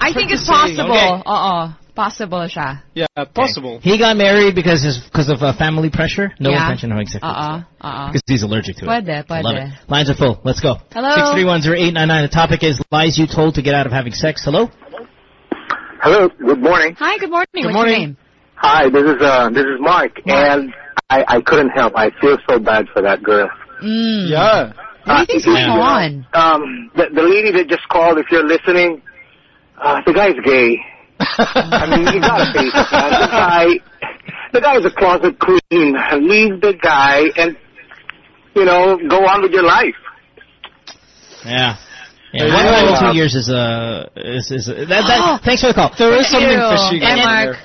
I think it's Hard to say, possible. okay. Uh-uh. Possible siya. Yeah, possible. He got married because his because of uh, family pressure. No Yeah. intention of having sex. Uh-uh. Uh-uh. Because he's allergic to it. Pwede, I love pwede. it. Lines are full. Let's go. Hello? Six three one zero eight nine nine. The topic is lies you told to get out of having sex. Hello. Hello. Good morning. Hi, good morning. What's morning. your name? Hi. This is uh this is Mark, and I I couldn't help. I feel so bad for that girl. Mm. Yeah. What do you think's going on? Um, the the lady that just called. If you're listening, uh, the guy's gay. I mean, you gotta face it, man. The guy, the guy is a closet queen. Leave the guy and you know go on with your life. Yeah. Yeah, one wow. time in two years is uh is is that, that thanks for the call. There is Thank something you. fishy going on Mark.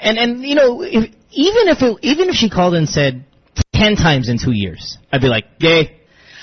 And and you know if, even if it, even if she called and said ten times in two years, I'd be like gay.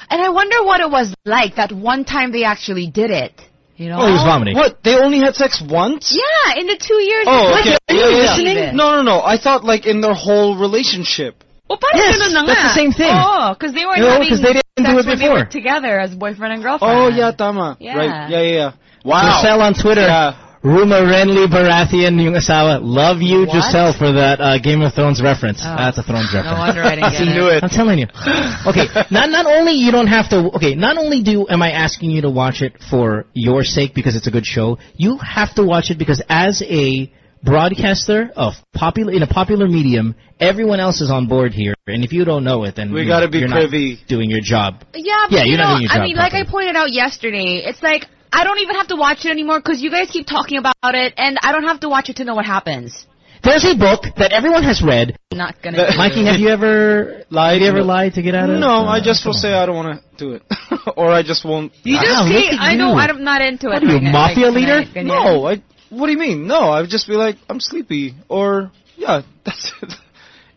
And I wonder what it was like that one time they actually did it. You know? Oh, he was oh. vomiting. What? They only had sex once? Yeah, in the two years. Oh, they okay. did Yeah, yeah. listening? No, no, no. I thought like in their whole relationship. Oh, parang Yes, ganun na that's the same thing. Oh, because they weren't No, having 'cause they didn't sex do it when they were together as boyfriend and girlfriend. Oh, yeah, tama. Yeah. Right. Yeah, yeah, yeah. Wow. Giselle on Twitter. Yeah. Ruma Renly Baratheon yung asawa. Love you, What? Giselle, for that uh, Game of Thrones reference. Oh. That's a Thrones reference. No wonder I didn't get He it. knew it. I'm telling you. Okay, not not only you don't have to. Okay, not only do am I asking you to watch it for your sake because it's a good show. You have to watch it because as a broadcaster of popular in a popular medium, everyone else is on board here. And if you don't know it, then We you- gotta be privy. doing your job. Yeah, but Yeah, you you're not know, doing your I job mean, like I pointed out yesterday, it's like I don't even have to watch it anymore because you guys keep talking about it, and I don't have to watch it to know what happens. There's a book that everyone has read. Not gonna. do Mikey, have you ever Lied? have you ever lied to get out of? No, uh, I just will come say. I don't want to do it, or I just won't. You just Wow, see, look at I know. I'm not into it. What are you, right now, mafia like, leader? tonight, ganyan. No, I. What do you mean? No, I would just be like, I'm sleepy, or yeah, that's it.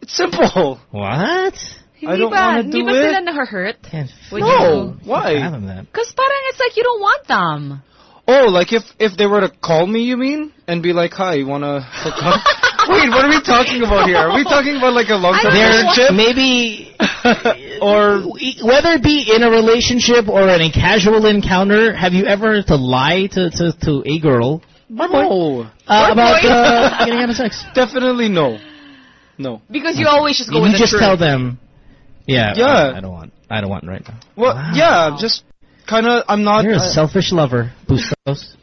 It's simple. What? I Hindi don't ba, wanna hindi do ba it. sila na-hurt? Can't Would No, you? why? fathom. Because parang it's like you don't want them. Oh, like if if they were to call me, you mean, and be like, "Hi, you wanna hook up?" Wait, what are we talking about here? Are we talking about like a long-term I don't know relationship, maybe or whether it be in a relationship or in a casual encounter, have you ever to lie to to, to a girl no? uh, about uh, getting out of sex? Definitely no. No. Because you always just go You with the just truth. tell them, yeah, Yeah. I, I don't want, I don't want right now. Well, Wow. yeah, just kind of. I'm not. You're a uh, selfish lover, Bustos.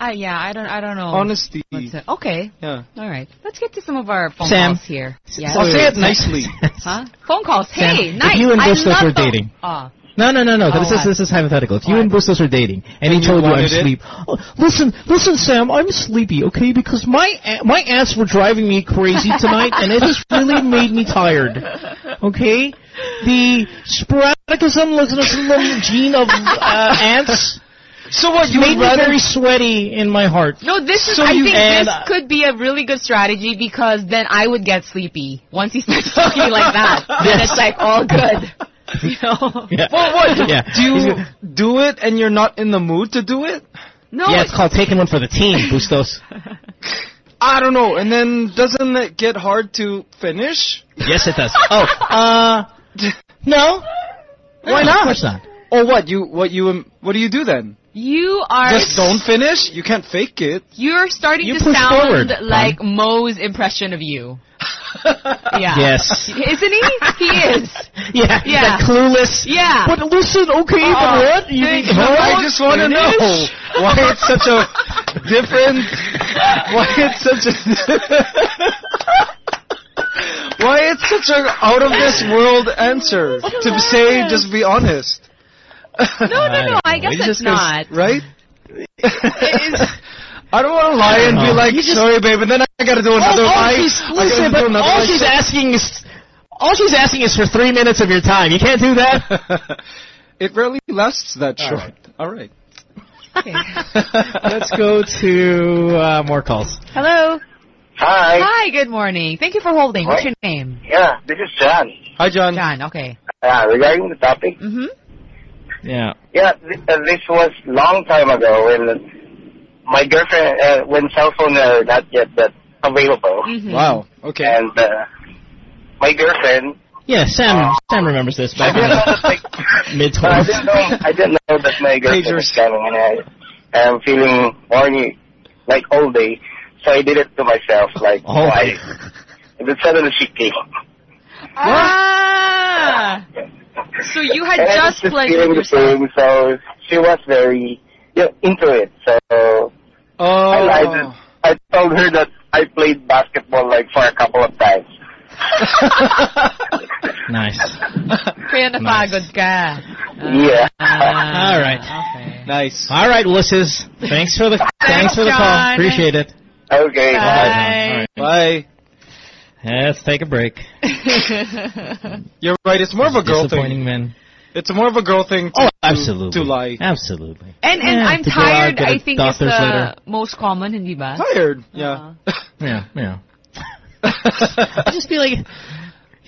Ah, yeah, I don't, I don't know. honesty. What's it? Okay, Yeah. all right. Let's get to some of our phone Sam. calls here. Yeah. I'll say it nicely. Huh? Phone calls. Sam, Hey, if you and I Bustos love were dating. Ah. No, no, no, no. Oh, this is this is hypothetical. If you What? and Bustos are dating, and, And he told you I'm wanted it? asleep, oh, listen, listen, Sam, I'm sleepy, okay? Because my a- my ants were driving me crazy tonight, and it has really made me tired. Okay, the sporadicum gene of uh, ants So what? You made would me rather? very sweaty in my heart. No, this is. So I you- think and, this could be a really good strategy because then I would get sleepy once he starts talking like that. Then it's like all good. You know? Yeah. Well, what? Yeah. Do you do it and you're not in the mood to do it? No. Yeah, it's called taking one for the team, Bustos. I don't know. And then doesn't it get hard to finish? Yes, it does. Oh, uh, no. Why not? Of course not. Or what? You what you what do you do then? You are Just don't finish. You can't fake it. You're starting You to sound forward, like Mo's impression of you. Yeah. Yes. Isn't he? He is. Yeah, Yeah. Like clueless. Yeah. But listen, okay, Uh, but what? You thank think- you. huh? I just want to know why it's such a different. Why it's such a. why it's such a out of this world answer to say just be honest, No, no, no. I guess It's not. Right. not. Right? I don't want to lie and be like, just- sorry, babe, and then I gotta do another all lie. she's, listen, but another all lie. she's asking is, all she's asking is for three minutes of your time. You can't do that. it rarely lasts that All short. right. All right. Let's go to uh, more calls. Hello. Hi. Hi. Good morning. Thank you for holding. What's your name? Yeah, this is John. Hi, John. John. Okay. Uh, regarding the topic, Mhm. Yeah. yeah, th- uh, this was long time ago when my girlfriend, uh, when cell phone are not yet that available, Mhm. Wow. Okay. and uh, my girlfriend, Yeah, Sam. Sam remembers this I back didn't know that in my, the mid I didn't know, I didn't know that my girlfriend Pagers. was coming, and I am feeling horny like all day, so I did it to myself like All day. twice, and then suddenly she came. Ah. So you had And just just pleasured feeling the yourself. thing, so she was very you know, into it. So I Oh. lied. I told her that I played basketball like for a couple of times. Nice. Kaya napagod ka. Yeah. Ah, All right. Okay. nice. All right, Wusses. Thanks for the thanks for the call. John. Appreciate it. Okay. Bye. All right. Bye. Let's take a break. You're right. It's more of a girl Disappointing thing. men. It's more of a girl thing to, Oh, absolutely. to lie. Absolutely. And and Yeah, I'm to go out, tired. get a I think is the uh, doctor's letter. most common, hindi ba? Tired. Yeah. Uh-huh. Yeah, yeah. I just feel like,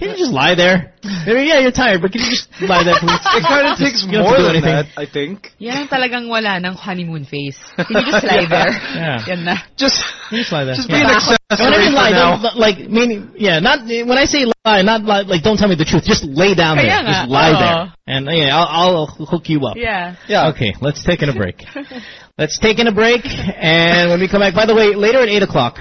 can you just lie there? Maybe, yeah, you're tired, but can you just lie there, please? it kind of takes You more than anything. that, I think. Yan ang talagang wala ng honeymoon face. Can you just lie there? Yeah. Yan na. Just, You just lie there. just yeah. be an When I accessory mean for lie, now. don't, like, meaning, yeah, not, when I say lie, not lie, like, don't tell me the truth. Just lay down there. Just lie oo. there. Oh. And, yeah, I'll, I'll hook you up. Yeah. Yeah. Okay, let's take in a break. let's take in a break, and when we come back, by the way, later at 8 o'clock,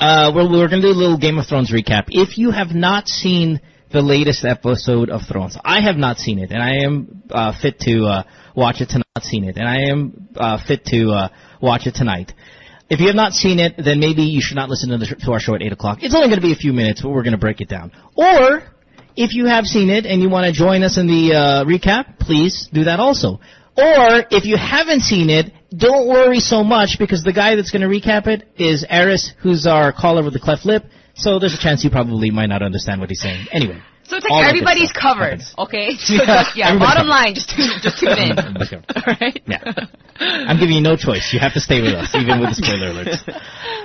uh, we're, we're going to do a little Game of Thrones recap. If you have not seen the latest episode of Thrones, I have not seen it, and I am uh, fit to uh, watch it tonight. Not seen it, and I am uh, fit to uh, watch it tonight. If you have not seen it, then maybe you should not listen to, the, to our show at 8 o'clock. It's only going to be a few minutes, but we're going to break it down. Or, if you have seen it and you want to join us in the uh, recap, please do that also. Or, if you haven't seen it, don't worry so much because the guy that's going to recap it is Eris, who's our caller with the cleft lip. So there's a chance you probably might not understand what he's saying. Anyway. So it's like All everybody's covered, happens. okay? So just, yeah, bottom covered. line, just tune, just tune in. Alright? Yeah. I'm giving you no choice. You have to stay with us, even with the spoiler alerts.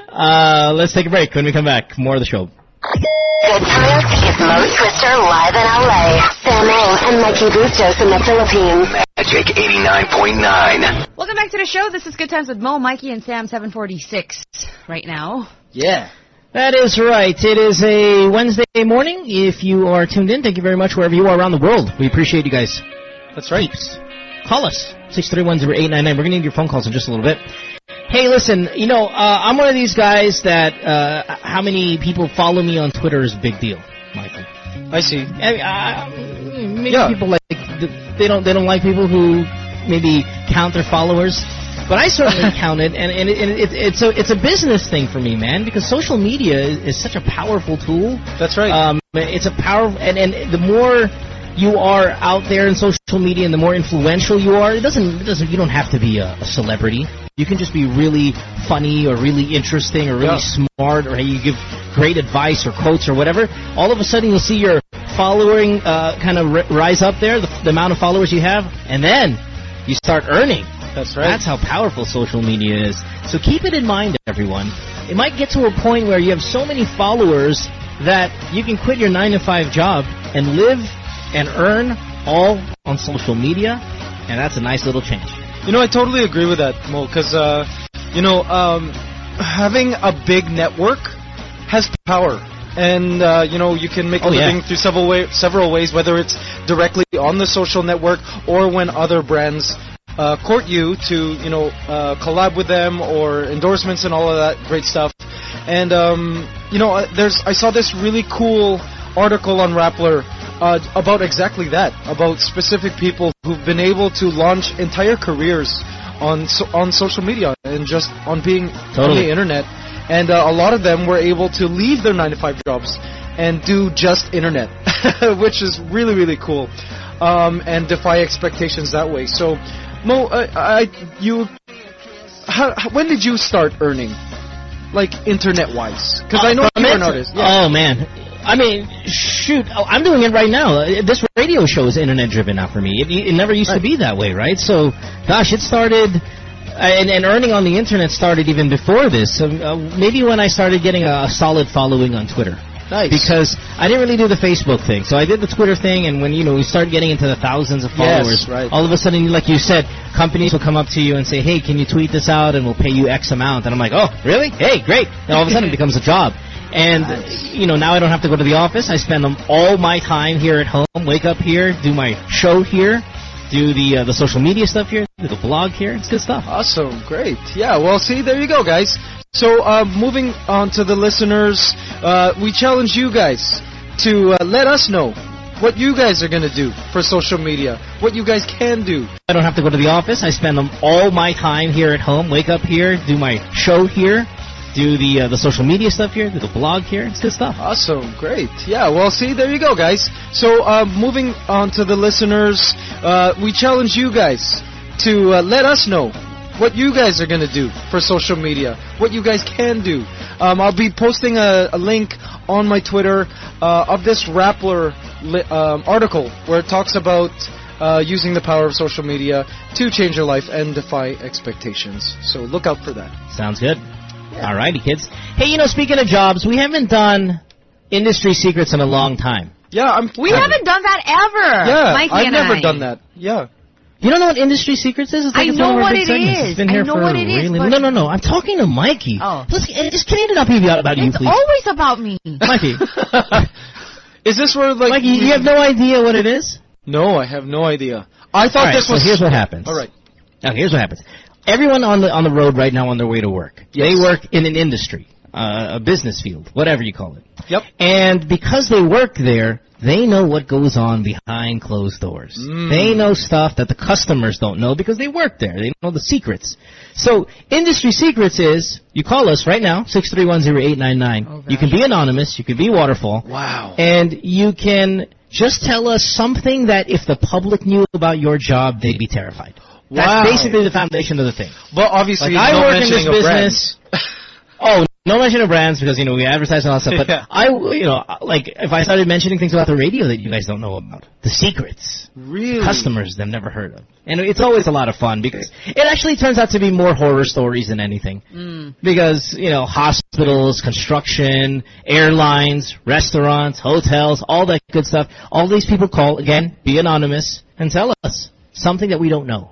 Uh, let's take a break. When we come back, more of the show. Good times is Mo Twister live in LA. Sam Ang and Mikey Bustos in the Philippines. Magic 89.9. Welcome back to the show. This is Good Times with Mo, Mikey, and Sam 746 right now. Yeah. That is right. It is a Wednesday morning. If you are tuned in, thank you very much wherever you are around the world. We appreciate you guys. That's right. Call us. 631-0899. We're going to need your phone calls in just a little bit. Hey, listen, you know, uh, I'm one of these guys that uh, how many people follow me on Twitter is a big deal, Michael. I see. I mean, uh, maybe Yeah. people like they don't they don't like people who maybe count their followers, but I certainly count it, and and, it, and it, it's a it's a business thing for me, man, because social media is, is such a powerful tool. That's right. Um, it's a power, and and the more you are out there in social media, and the more influential you are, it doesn't it doesn't you don't have to be a, a celebrity. You can just be really funny or really interesting or really Yeah. smart or you give great advice or quotes or whatever. All of a sudden, you'll see your following uh, kind of ri- rise up there, the, the amount of followers you have, and then you start earning. That's right. That's how powerful social media is. So keep it in mind, everyone. It might get to a point where you have so many followers that you can quit your 9 to 5 job and live and earn all on social media, and that's a nice little change. You know, I totally agree with that, Mo, because, uh, you know, um, having a big network has power. And uh, you know you can make a Oh, yeah. living through several way, several ways, whether it's directly on the social network or when other brands uh, court you to you know uh, collab with them or endorsements and all of that great stuff. And um, you know, uh, there's I saw this really cool article on Rappler uh, about exactly that, about specific people who've been able to launch entire careers on so, on social media and just on being on the internet. And uh, a lot of them were able to leave their 9 to 5 jobs and do just internet, which is really really cool, um, and defy expectations that way. So, Mo, I, I you, how, when did you start earning, like internet wise? Because I know you're an artist. Yeah. Oh man. I mean, shoot, oh, I'm doing it right now. Uh, This radio show is internet driven now for me. It, it never used to be that way, right? So, gosh, it started, uh, and, and earning on the internet started even before this. So, uh, maybe when I started getting a, a solid following on Twitter. Nice. Because I didn't really do the Facebook thing, so I did the Twitter thing, and when you know we start getting into the thousands of Yes, followers, right. all of a sudden, like you said, companies will come up to you and say, "Hey, can you tweet this out, and we'll pay you X amount?" And I'm like, "Oh, really? Hey, great!" And all of a sudden, it becomes a job. And you know, now I don't have to go to the office. I spend all my time here at home. Wake up here, do my show here, do the uh, the social media stuff here, do the blog here. It's good stuff. Awesome, great. Yeah, well, see, there you go, guys. So, uh, moving on to the listeners, uh, we challenge you guys to uh, let us know what you guys are going to do for social media, what you guys can do. I don't have to go to the office. I spend all my time here at home. Wake up here, do my show here, do the uh, the social media stuff here, do the blog here. It's good stuff. Awesome, great. Yeah, well, see, there you go, guys. So, uh, moving on to the listeners, uh, we challenge you guys to uh, let us know what you guys are going to do for social media, what you guys can do. Um, I'll be posting a, a link on my Twitter uh, of this Rappler li- um, article where it talks about uh, using the power of social media to change your life and defy expectations. So look out for that. Sounds good. Alrighty, kids. Hey, you know, speaking of jobs, we haven't done industry secrets in a long time. Yeah, I'm. We haven't done that ever. Yeah, Mikey I've and never I. done that. Yeah. You don't know what industry secrets is? It's like I it's know one of our what big it segments. is. It's been I know for what it is, really but- No, no, no. I'm talking to Mikey. Oh. Let's, uh, just can it not be about, about you, It's please? always about me. Mikey, Is this where like? Mikey, you have no idea what it is? No, I have no idea. I thought All right, this so was. here's what happens. All right. Okay, here's what happens. Everyone on the on the road right now on their way to work, Yes. they work in an industry, uh, a business field, whatever you call it. Yep. And because they work there, they know what goes on behind closed doors. Mm. They know stuff that the customers don't know because they work there. They know the secrets. So, industry secrets is you call us right now, six three one zero eight nine nine. You can be anonymous. You can be waterfall. Wow. And you can just tell us something that if the public knew about your job, they'd be terrified. That's Wow. basically the foundation of the thing. Well, obviously, Like, I no work in this business. Oh, no mention of brands because you know we advertise and all that stuff. But Yeah. I, you know, like if I started mentioning things about the radio that you guys don't know about, the secrets, Really? customers they've never heard of, and it's always a lot of fun because it actually turns out to be more horror stories than anything. Mm. Because you know, hospitals, construction, airlines, restaurants, hotels, all that good stuff. All these people call again, be anonymous, and tell us something that we don't know.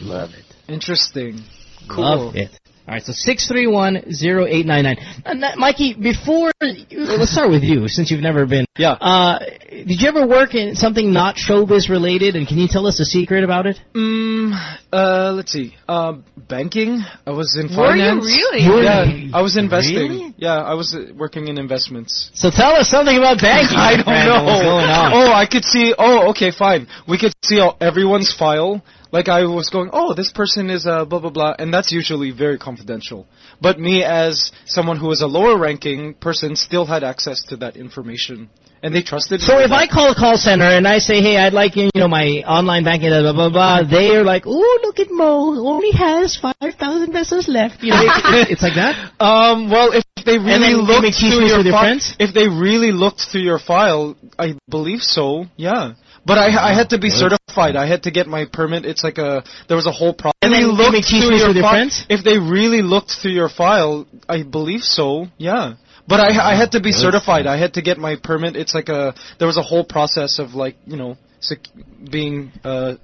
Love it. Interesting. Cool. Love it. All right, so six three one zero eight nine nine. And Mikey, before let's start with you, since you've never been. Yeah. Uh, did you ever work in something not showbiz related? And can you tell us a secret about it? Mm, uh, let's see. Um, banking. I was in finance. Were you really? Were- Yeah, I was investing. Really? Yeah, I was uh, working in investments. So tell us something about banking. I don't know. What's going on? Oh, I could see. Oh, okay, fine. We could see all, everyone's file. Like I was going, oh, this person is uh, blah blah blah, and that's usually very confidential. But me, as someone who is a lower ranking person, still had access to that information, and they trusted. So me if with I call a call center and I say, hey, I'd like you know my online banking, blah blah blah, they are like, oh, look at Mo, only has five thousand pesos left. You know, it's like that. Um, well, if they really then looked through your your fi- friends? if they really looked through your file, I believe so. Yeah, but I I had to be certified. I had to get my permit. It's like a there was a whole process. And If they looked through your your fi- If they really looked through your file, I believe so. Yeah. But I I had to be certified. I had to get my permit. It's like a there was a whole process of like you know sec- being uh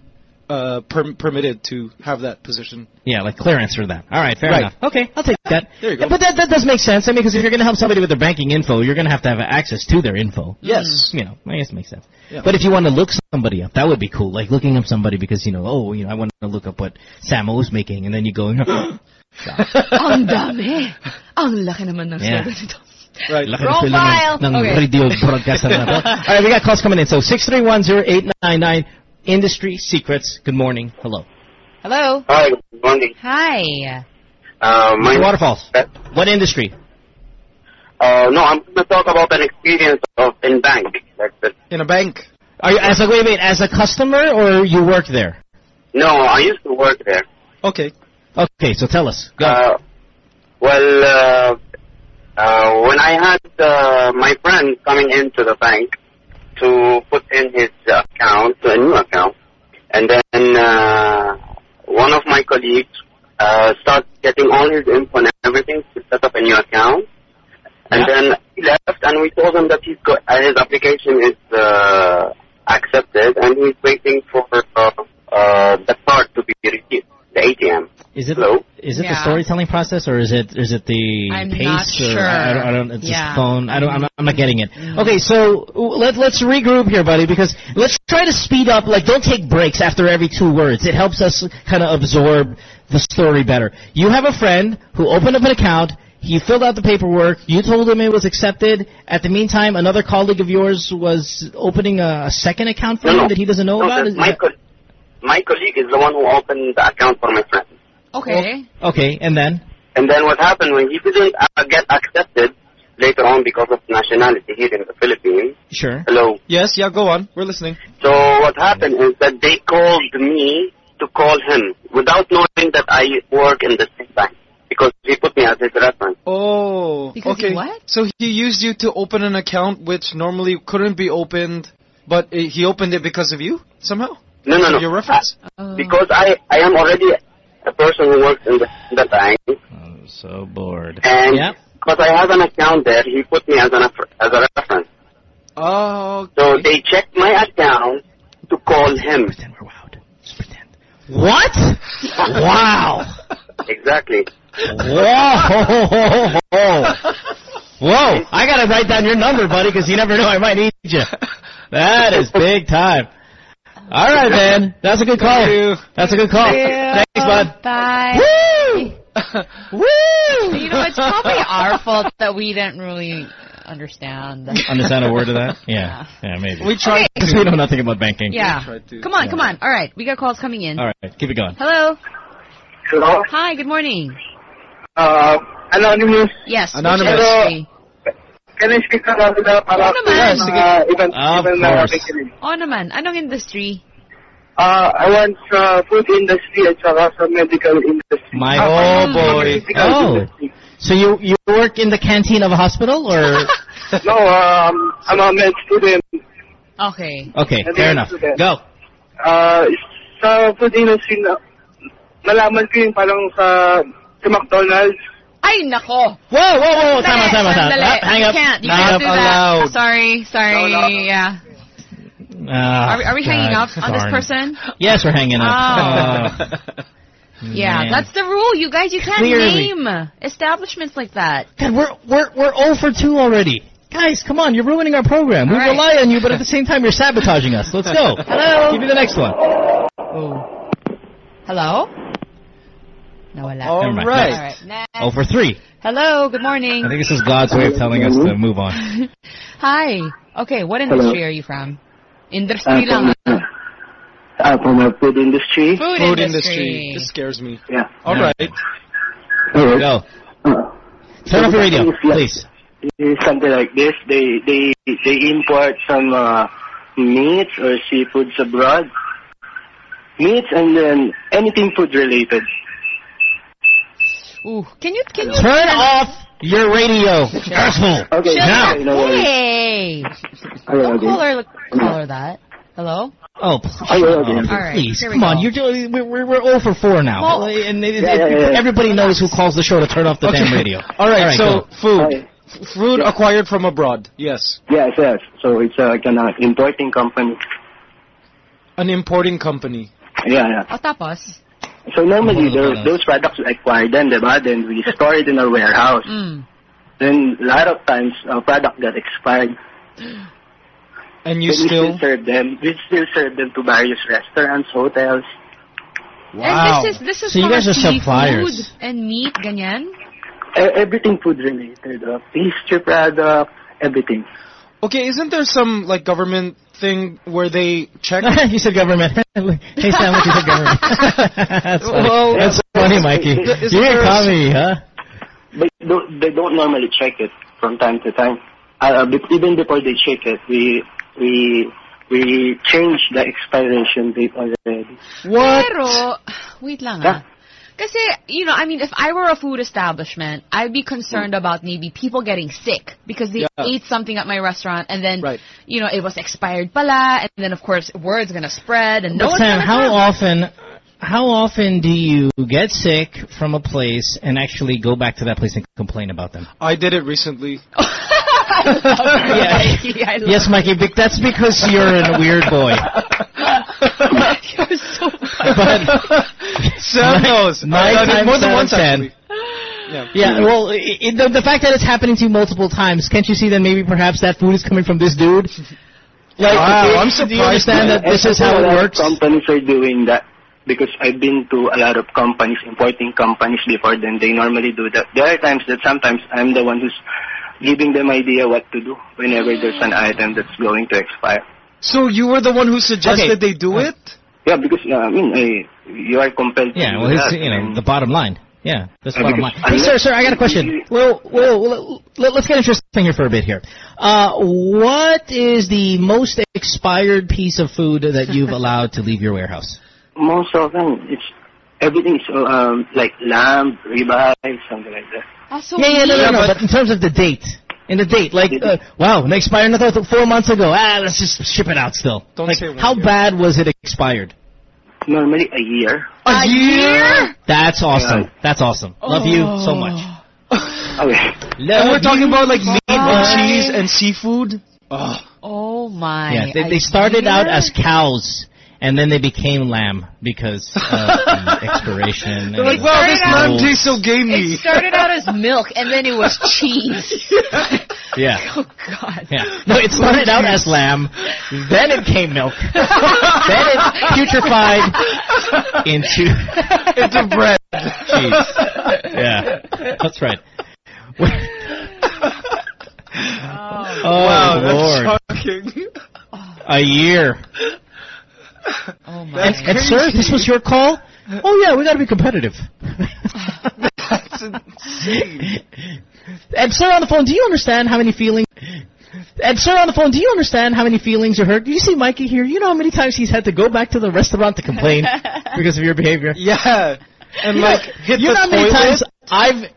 uh, per- permitted to have that position. Yeah, like clearance for that. All right, fair right. enough. Okay, I'll take that. There you go. Yeah, but that, that does make sense. I mean, because if you're going to help somebody with their banking info, you're going to have to have access to their info. Mm. Yes. You know, I guess it makes sense. Yeah. But if you want to look somebody up, that would be cool. Like looking up somebody because you know, oh, you know, I want to look up what Sam is making, and then you go. Ang dami. Ang laki naman ng yeah. nito. Right. Profile. Ng, ng okay. radio broadcaster na to. All right, we got calls coming in. So 6310899. Industry secrets. Good morning. Hello. Hello. Hi, good morning. Hi. Uh, my Mr. Waterfalls. What industry? Uh, no, I'm going to talk about an experience of in bank. That's it. In a bank. Are you as a wait wait as a customer or you work there? No, I used to work there. Okay. Okay, so tell us. Go. Uh, well, uh, uh, when I had uh, my friend coming into the bank to put in his account, a new account, and then uh, one of my colleagues uh, started getting all his info and everything to set up a new account. And Yeah. then he left, and we told him that he's go- uh, his application is uh, accepted, and he's waiting for uh, uh, the card to be received, the ATM. Is it Hello? is it the storytelling process or is it is it the I'm pace not or sure. I don't, I don't it's Yeah. Just phone I don't I'm not, I'm not getting it. Mm. Okay, so let let's regroup here, buddy, because let's try to speed up. Like, don't take breaks after every two words. It helps us kind of absorb the story better. You have a friend who opened up an account. He filled out the paperwork. You told him it was accepted. At the meantime, another colleague of yours was opening a, a second account for No, him no. that he doesn't know No, about. the- Is my, that- co- my colleague is the one who opened the account for my friend. Okay. okay, and then And then what happened when he didn't uh, get accepted later on because of nationality here in the Philippines. sure. Hello. Yes, yeah, go on. We're listening. So what happened is that they called me to call him without knowing that I work in the same bank because he put me as his reference. Oh, Because he okay. what? So he used you to open an account which normally couldn't be opened, but he opened it because of you somehow. No, no, no. Your reference. Oh. Because I, I am already a person who works in the, in the bank I'm so bored. and Yeah. because I have an account there, he put me as, an, as a reference. Oh, So they checked my account to call him. Pretend we're wowed. Just pretend. What? wow. Exactly. Whoa. Whoa. I gotta write down your number, buddy, because you never know I might need you. That is big time. All right, man. That's a good call. Thank you. That's a good call. Thanks, bud. Bye. Woo! Woo! You know, it's probably our fault that we didn't really understand. Understand a word of that? Yeah. Yeah, maybe. we tried. Because we know nothing about banking. Yeah. to. Come on, come on. All right, we got calls coming in. All right. Keep it going. Hello. Hello? Hi. Good morning. Uh, Anonymous, Yes. which Anonymous. Industry? can I speak na lang na para Oo naman. sa mga ibang, Of ibang na course. nakikinig? Oo naman. Anong industry? Uh, I want sa food industry at saka sa medical industry. My- Ah, Oh, boy. medical Oh. industry. So you you work in the canteen of a hospital, or No, um, I'm a med student. Okay. okay, fair enough. Go. Uh, sa food industry, na, nalaman ko yung parang sa, sa McDonald's. Ay, nako. Whoa, whoa, whoa! Time out, time out, time out. Sandali. Ah, Hang you up. can't. You Hang can't up. do that. Sorry, sorry. No, no. Yeah. Ah, Are we, are we hanging God up on this person? Yes, we're hanging up. Oh. Yeah, man. that's the rule. You guys, you can't Clearly. name establishments like that. God, we're we're we're 0 for 2 already. Guys, come on, you're ruining our program. We All right. rely on you, but at the same time, you're sabotaging us. Let's go. Hello. Give me the next one. Oh. Hello? Nawala. All Never mind. right. All right. Next. 0 for 3. Hello. Good morning. I think this is God's way of telling us to move on. Hi. Okay, what industry are you from? Industry lang. ah. Uh, from the food industry. Food, Food industry. industry. This scares me. Yeah. All Yeah. right. Go. Turn off the radio, please. It's something like this. They they they import some uh, meats or seafoods abroad. Meats and then anything food related. Ooh, can you can you Turn off your radio, asshole. Okay. Shut Now. up. No. Hey. Okay, Don't call her call her that. Hello? Oh, Okay, okay. oh, All right, please, here we come on. You're doing. We're we're, we're 0 for 4 now, Well- and it, it- Yeah, yeah, yeah, yeah. everybody knows who calls the show to turn off the damn radio. All right. so go. food, Okay. F- food acquired from abroad. Yes. Yes, yes. So it's uh, like an uh, importing company. An importing company. Yeah, yeah. O tapos? So normally, Ano those products we acquire them, diba? Then we store it in our warehouse. Mm. Then a lot of times, our product got expired. And you But we still still serve them. We still serve them to various restaurants, hotels. wow. And this is this is So you guys are seafood suppliers. and meat, ganyan? E- everything food related. Uh, pastry product, everything. Okay. Isn't there some like government thing where they check? you said government. hey, Sam, what you said government. That's funny. Well, That's funny, Mikey. Is You're there a a- comedy, huh? But don't, they don't normally check it from time to time. Uh, be- even before they check it, we we we change the expiration date already. What? Pero, wait lang Yeah. ah. Kasi, you know, I mean, if I were a food establishment, I'd be concerned hmm. about maybe people getting sick because they Yeah. ate something at my restaurant and then, Right. you know, it was expired pala and then, of course, word's gonna spread and no But one's Sam, gonna how come. often, how often do you get sick from a place and actually go back to that place and complain about them? I did it recently. I love Mikey. I Yes, Mikey, that's because you're a weird boy. You're so funny. But Sam knows. Nine I've times more than out of once ten. Yeah. yeah, well, i i the, the fact that it's happening to you multiple times, can't you see that maybe perhaps that food is coming from this dude? Like, Wow, I'm Do you surprised understand by that this is how it works? Companies are doing that because I've been to a lot of companies, importing companies before. Then they normally do that. There are times that sometimes I'm the one who's giving them idea what to do whenever there's an item that's going to expire. So you were the one who suggested Okay. they do it? Yeah, because uh, I mean, uh, you are compelled to Yeah, do well, it's, you know, the bottom line. Yeah, that's the Uh, bottom because line. Hey, sir, sir, I got a question. Well, well, let, let's get interesting here for a bit here. Uh, what is the most expired piece of food that you've allowed to leave your warehouse? most often it's everything is um, like lamb, ribeye, something like that. That's so Yeah, yeah, no, no, weird. no, but in terms of the date. In the date, like, uh, wow, it expired another four months ago. Ah, let's just ship it out still. Don't like, say one how year. bad was it expired? Normally a year. A year? That's awesome. Yeah. That's awesome. Love you so much. Okay. And we're talking about like meat and cheese and seafood. Oh. Oh my. Yeah, they, they started out year? as cows, and then they became lamb because of the expiration. They're like, and wow, this lamb out- tastes so gamey. It started out as milk and then it was cheese. Yeah. Oh God. Yeah. No, it started out as lamb, then it came milk, then it putrefied into Into bread. cheese. Yeah, that's right. Oh. Oh wow, Lord, that's shocking. a year. Oh my. And, and sir, this was your call. Oh yeah, we got to be competitive. That's insane. And sir, on the phone, do you understand how many feelings? And sir, on the phone, do you understand how many feelings are hurt? Do you see Mikey here? You know how many times he's had to go back to the restaurant to complain because of your behavior. Yeah. And like hit you the know how many times I've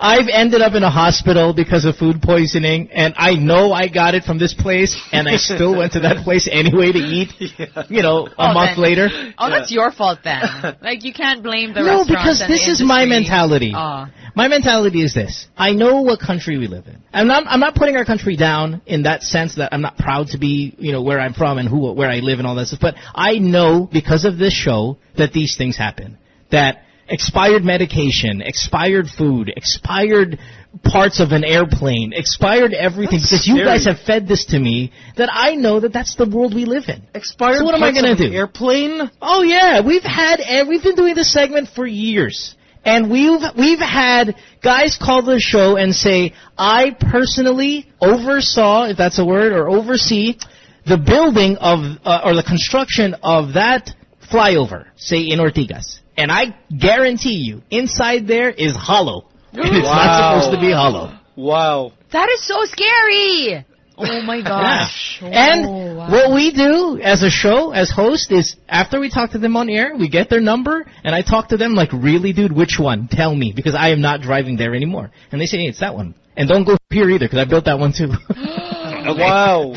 I've ended up in a hospital because of food poisoning, and I know I got it from this place, and I still went to that place anyway to eat. Yeah. You know, a Oh, month then- later. Oh, that's your fault then. Like you can't blame the No, restaurants because this is my mentality. Ah. My mentality is this: I know what country we live in. I'm not. I'm not putting our country down in that sense that I'm not proud to be, you know, where I'm from and who, where I live and all that stuff. But I know because of this show that these things happen. That expired medication, expired food, expired parts of an airplane, expired everything. That's because you guys have fed this to me. That I know that that's the world we live in. Expired So what am I of an do? Airplane? Oh yeah, we've had and we've been doing this segment for years. And we've we've had guys call the show and say, "I personally oversaw, if that's a word, or oversee the building of uh, or the construction of that flyover, say in Ortigas." And I guarantee you, inside there is hollow. And it's Wow. not supposed to be hollow. Wow. That is so scary. Oh my gosh. And Oh, wow. what we do as a show, as host, is after we talk to them on air, we get their number, and I talk to them like, really, dude, which one? Tell me, because I am not driving there anymore. And they say, hey, it's that one. And don't go here either, because I built that one too. Wow.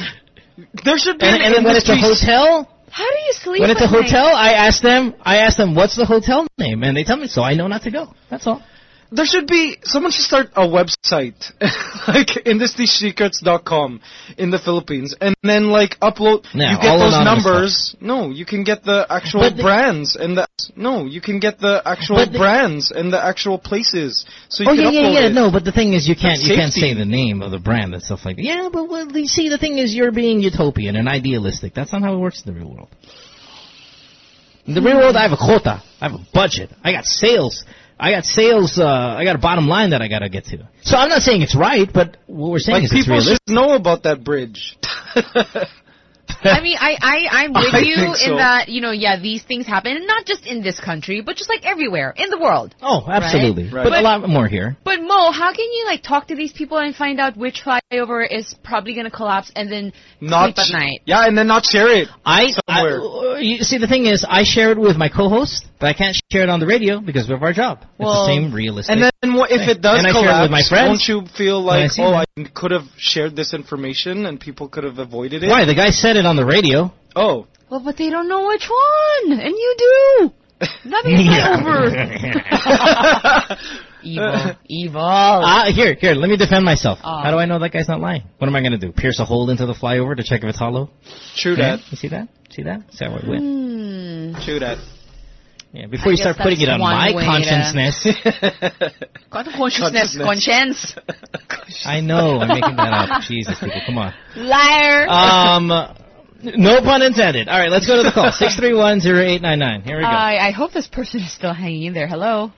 There should be and, an and then when it's a hotel, How do you sleep when it's a at night? hotel, I ask them, I ask them, what's the hotel name? And they tell me, so I know not to go. That's all. There should be someone should start a website like industrysecrets.com in the Philippines and then like upload Yeah, you get those numbers no you can get the actual the- brands and the no you can get the actual the- brands and the actual places so you Oh can yeah, yeah, upload yeah. it. No, but the thing is, you can't you can't say the name of the brand and stuff like that. Yeah, but well, you see, the thing is, you're being utopian and idealistic. That's not how it works in the real world. In the real world, I have a quota. I have a budget. I got sales. I got sales. Uh, I got a bottom line that I gotta get to. So I'm not saying it's right, but what we're saying like is people realistic. should know about that bridge I mean, I, I, I'm with I you think so. in that, you know, yeah, these things happen, and not just in this country, but just like everywhere in the world. Oh, absolutely. Right. But a lot more here. But Mo, how can you like talk to these people and find out which flyover is probably going to collapse and then not sleep at night? yeah and then not share it I, Somewhere. I you see the thing is I share it with my co-host, but I can't share it on the radio because of our job. It's Well, the same realistic. And then what, if it does And I share it collapse, with my friends. won't you feel When I like, oh, them. I could have shared this information and people could have avoided it? why the guy said it on the radio? Oh. Well, but they don't know which one, and you do. That means flyover. evil, evil. Ah, here, here. Let me defend myself. Oh. How do I know that guy's not lying? What am I gonna do? Pierce a hole into the flyover to check if it's hollow? True Yeah? that. You see that? See that? See how it went? Hmm. True that. Yeah. Before you start putting it on my way to- consciousness. Consciousness, conscience. I know. I'm making that up. Jesus, people, come on. Liar. Um, no pun intended. All right, let's go to the call. Six three one zero eight nine nine. Here we go. I, I hope this person is still hanging in there. Hello.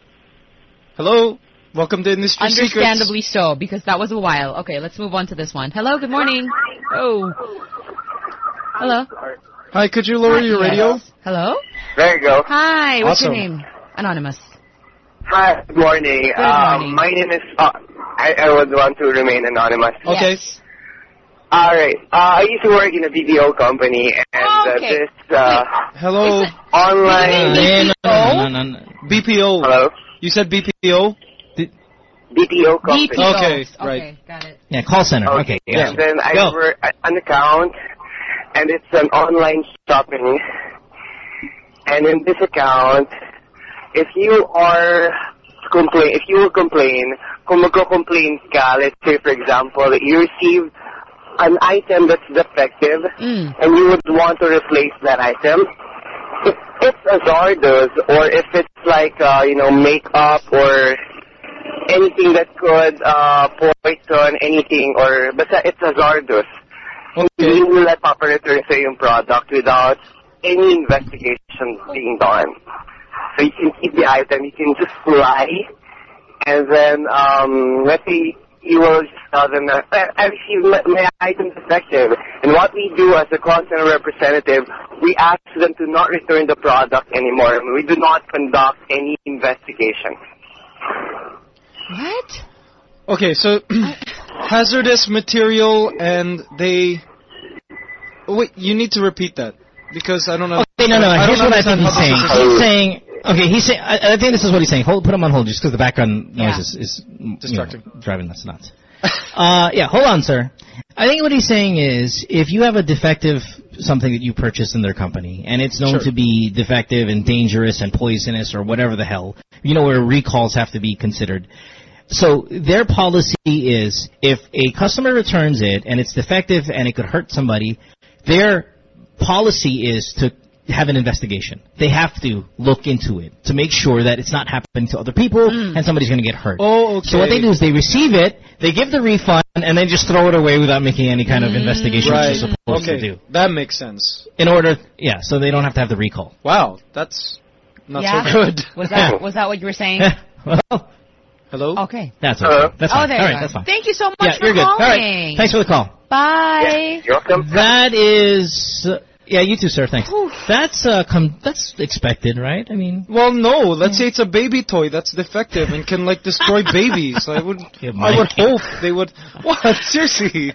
Hello. Welcome to Industry Understandably so, because that was a while. Okay, let's move on to this one. Hello, good morning. Oh. Hello. Hi, could you lower your Yes. radio? Hello? There you go. Hi, what's your name? Anonymous. Hi, good morning. Good Um, morning. my name is. Uh, I, I would want to remain anonymous. Okay. Yes. All right. Uh, I used to work in a BPO company, and Oh, okay. uh, this uh, Hello. Online. Eh, no, no, no, no, no. BPO. Hello. You said BPO? BPO company. BPO. Okay, right. Okay, got it. Yeah, call center. Okay. Yeah. And then I Go. work at an account, and it's an online shopping. And in this account, if you are complain, if you will complain, kung magko-complain ka, let's say for example, that you received an item that's defective, Mm. and you would want to replace that item, if it's hazardous, or if it's like, uh, you know, makeup or anything that could uh, poison anything, or basta it's hazardous, Okay. you will let Papa return sa yung product without any investigation being done. So you can keep the item, you can just fly, and then, um, let's say, you will just tell them that, "Eh, I received my, my item defective. And what we do as a call center representative, we ask them to not return the product anymore. We do not conduct any investigation. What? Okay, so hazardous material and they. Wait, you need to repeat that because I don't know. Okay, no, no. I Here's what I think he's saying. He's saying. Okay, he's saying. I, I think this is what he's saying. Hold, put him on hold, just because the background noise Yeah. is, is you know, Distracting. driving us nuts. uh, yeah, hold on, sir. I think what he's saying is, if you have a defective something that you purchased in their company, and it's known Sure. to be defective and dangerous and poisonous or whatever the hell, you know, where recalls have to be considered. So their policy is, if a customer returns it and it's defective and it could hurt somebody, their policy is to have an investigation. They have to look into it to make sure that it's not happening to other people mm. and somebody's going to get hurt. Oh, okay. So what they do is they receive it, they give the refund, and then just throw it away without making any kind of mm. investigation Right. which you're supposed Okay. to do. That makes sense. In order, yeah, so they don't have to have the recall. Wow, that's not yeah? so good. Was that was that what you were saying? well, Hello? Okay. that's Hello? okay. That's oh, there All you right, are. that's fine. Thank you so much Yeah, for you're good. calling. All right, thanks for the call. Bye. You're welcome. That is, uh, yeah, you too, sir. Thanks. That's uh, com- that's expected, right? I mean, Well, no. Let's say it's a baby toy that's defective and can like destroy babies. I would, Yeah, I would hope they would. What? Seriously,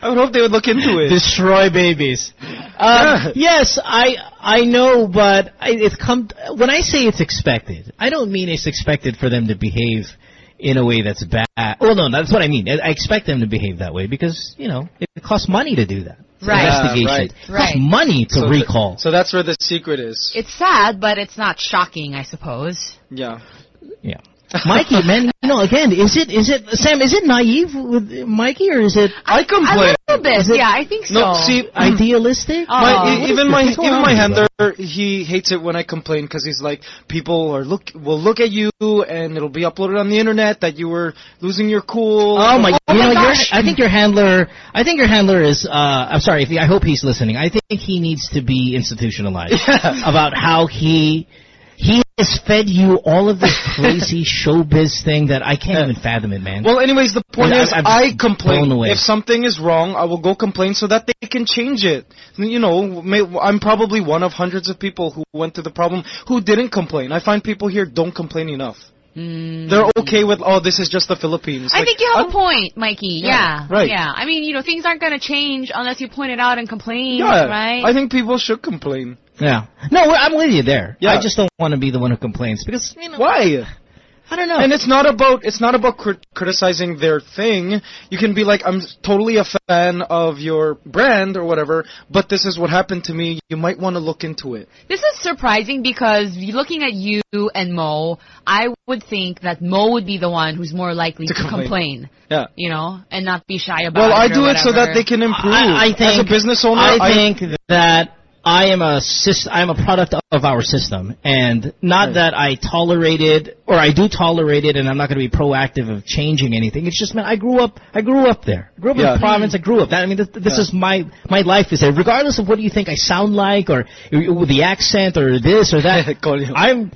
I would hope they would look into it. destroy babies. Yeah. Um, yes, I I know, but I, it's come when I say it's expected. I don't mean it's expected for them to behave in a way that's bad. Well, no, that's what I mean. I I expect them to behave that way because you know it costs money to do that. It's an Right. Yeah, Investigation. right. It costs Right. money to So th- recall. so that's where the secret is. It's sad, but it's not shocking, I suppose. Yeah. yeah. Mikey, man, you know, again, is it is it Sam? Is it naive with Mikey, or is it I complain. a little bit. Yeah, I think so. No, see, idealistic? Oh. my, what is even my even my handler, he hates it when I complain because he's like, people are look will look at you and it'll be uploaded on the internet that you were losing your cool. Oh my! Oh you my know, your, gosh. I think your handler. I think your handler is. Uh, I'm sorry. If he, I hope he's listening. I think he needs to be institutionalized Yeah. about how he he has fed you all of this crazy showbiz thing that I can't Yeah. even fathom it, man. Well, anyways, the point And is, I- I'm I blown complain. away. If something is wrong, I will go complain so that they can change it. You know, may, I'm probably one of hundreds of people who went through the problem who didn't complain. I find people here don't complain enough. Mm. They're okay with, oh, this is just the Philippines. I Like, think you have a point, Mikey. Yeah, Yeah, right. Yeah, I mean, you know, things aren't going to change unless you point it out and complain, Yeah, right? I think people should complain. Yeah. No, I'm with you there. Yeah. I just don't want to be the one who complains because you know. Why? I don't know. And it's not about it's not about crit- criticizing their thing. You can be like, I'm totally a fan of your brand or whatever, but this is what happened to me. You might want to look into it. This is surprising because looking at you and Mo, I would think that Mo would be the one who's more likely To to, complain. complain. Yeah. You know, and not be shy about Well, it. Well, I or do it so that they can improve. I, I think As a business owner, I, think that I am a sys- I am a product of our system, and not Right. that I tolerated or I do tolerate it, and I'm not going to be proactive of changing anything. It's just man, I grew up. I grew up there. I grew up in the province. I grew up. That I mean, this, this Yeah. is my my life is there. Regardless of what you think I sound like, or, or the accent, or this or that, I'm.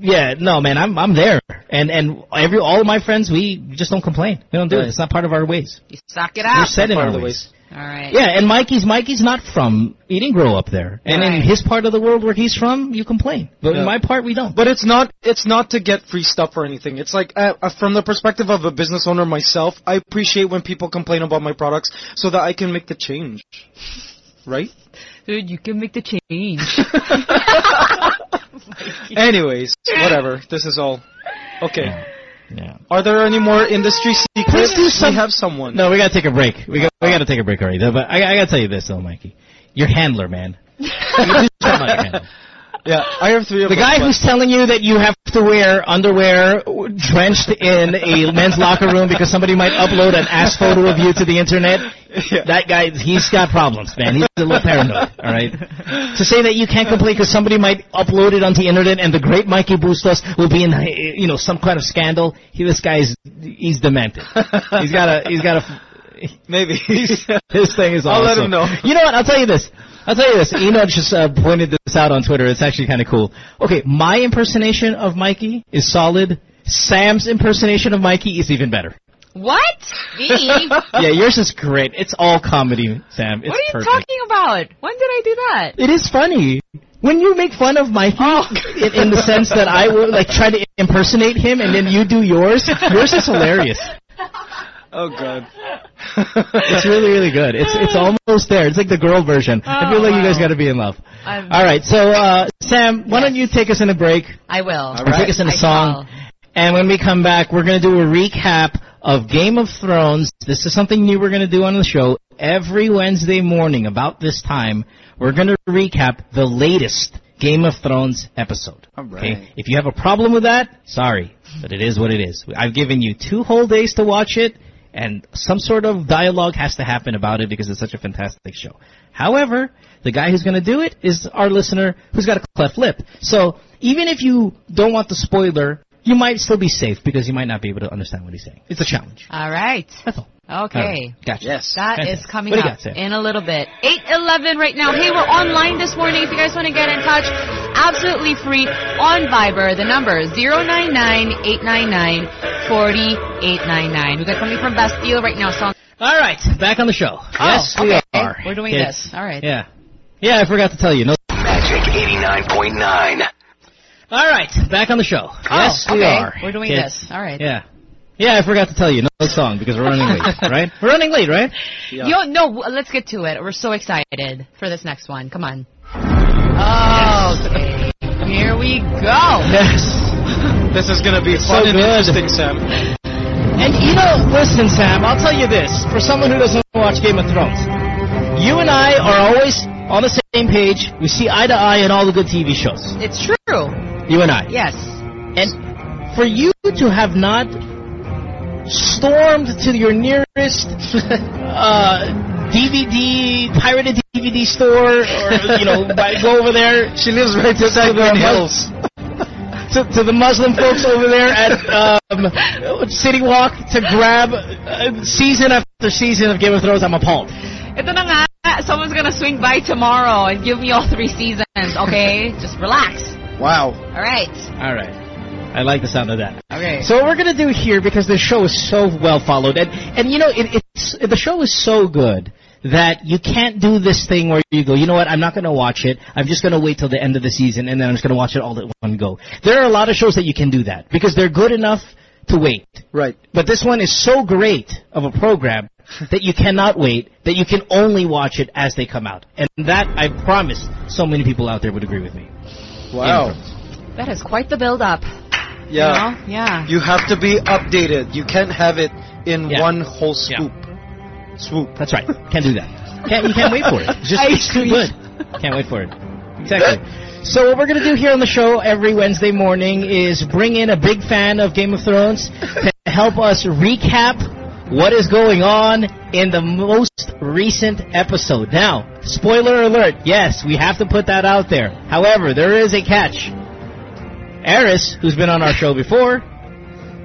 Yeah, no, man, I'm I'm there, and and every all of my friends, we just don't complain. We don't do Right. it. It's not part of our ways. You suck it out. We're out. set in part our of the ways. All right. Yeah, and Mikey's Mikey's not from. He didn't grow up there, and in his part of the world where he's from, you complain. But Yeah. in my part, we don't. But it's not it's not to get free stuff or anything. It's like uh, uh, from the perspective of a business owner myself, I appreciate when people complain about my products so that I can make the change. Right? Dude, you can make the change. Anyways, whatever. This is all. Okay. Yeah. Are there any more industry secrets? do We have someone. No, we gotta take a break. We got we gotta take a break already. though, But I, I gotta tell you this though, Mikey, your handler, man. You do something about your handler. Yeah, I have three of The guy who's telling you that you have to wear underwear drenched in a men's locker room because somebody might upload an ass photo of you to the internet, Yeah. that guy, he's got problems, man. He's a little paranoid, all right? To say that you can't complain because somebody might upload it onto the internet and the great Mikey Bustos will be in, you know, some kind of scandal, he, this guy is, he's demented. He's got a, he's got a, Maybe. this thing is awesome. I'll let him know. You know what? I'll tell you this. I'll tell you this. Eno just uh, pointed this out on Twitter. It's actually kind of cool. Okay, my impersonation of Mikey is solid. Sam's impersonation of Mikey is even better. what? Me? Yeah, yours is great. It's all comedy, Sam. It's what are you perfect. talking about? When did I do that? It is funny. When you make fun of Mikey, Oh. in, in the sense that I will like try to impersonate him, and then you do yours, yours is hilarious. oh god. It's really, really good. It's it's almost there. It's like the girl version. I feel Oh, like you guys got to be in love. I'm- All right, so uh, Sam, why don't you take us in a break I will. or take us in a I song, shall. and when we come back, we're going to do a recap of Game of Thrones. This is something new we're going to do on the show every Wednesday morning about this time. We're going to recap the latest Game of Thrones episode. All right. Okay? If you have a problem with that, sorry, but it is what it is. I've given you two whole days to watch it, and some sort of dialogue has to happen about it because it's such a fantastic show. However, the guy who's going to do it is our listener who's got a cleft lip. So even if you don't want the spoiler, you might still be safe because you might not be able to understand what he's saying. It's a challenge. All right. That's all. All Okay. right. Gotcha. Yes. That is Fantastic. coming What do you up got, in a little bit. 811 right now. Hey, we're online this morning. If you guys want to get in touch, absolutely free on Viber. The number is 099-899-4899. We got something from Bastille right now. Song. All right, back on the show. Oh, yes, we okay. are. We're doing Kids. this. All right. Yeah. Yeah, I forgot to tell you. No. Magic 89.9. All right, back on the show. Oh, yes, we okay. are. We're doing Kids. this. All right. Yeah. Yeah, I forgot to tell you. No song because we're running late, right? We're running late, right? Yeah. Yo, no, let's get to it. We're so excited for this next one. Come on. Okay. Here we go. Yes. This is gonna be so fun and good. interesting, Sam. And you know, listen, Sam, I'll tell you this. For someone who doesn't watch Game of Thrones, you and I are always on the same page. We see eye to eye in all the good TV shows. It's true. You and I. Yes. And for you to have not stormed to your nearest uh, DVD pirated DVD store, or you know, buy, go over there. She lives right beside the Green Mus- Hills. To, to the Muslim folks over there at um, City Walk to grab uh, season after season of Game of Thrones. I'm appalled. Ito na nga, someone's gonna swing by tomorrow and give me all three seasons, okay? Just relax. Wow. All right. All right. I like the sound of that. Okay. So what we're gonna do here because the show is so well followed, and and you know it, it's the show is so good that you can't do this thing where you go, you know what, I'm not gonna watch it. I'm just gonna wait till the end of the season, and then I'm just gonna watch it all at one go. There are a lot of shows that you can do that because they're good enough to wait. Right. But this one is so great of a program that you cannot wait, that you can only watch it as they come out. And that, I promise, so many people out there would agree with me. Wow. That is quite the build-up. Yeah. You know? Yeah. You have to be updated. You can't have it in Yeah. one whole Yeah. swoop. Swoop. That's right. Can't do that. Can't, you can't wait for it. Just I it's too good. Can't wait for it. Exactly. So what we're going to do here on the show every Wednesday morning is bring in a big fan of Game of Thrones to help us recap what is going on in the most recent episode. Now, spoiler alert, yes, we have to put that out there. However, there is a catch. Eris, who's been on our show before,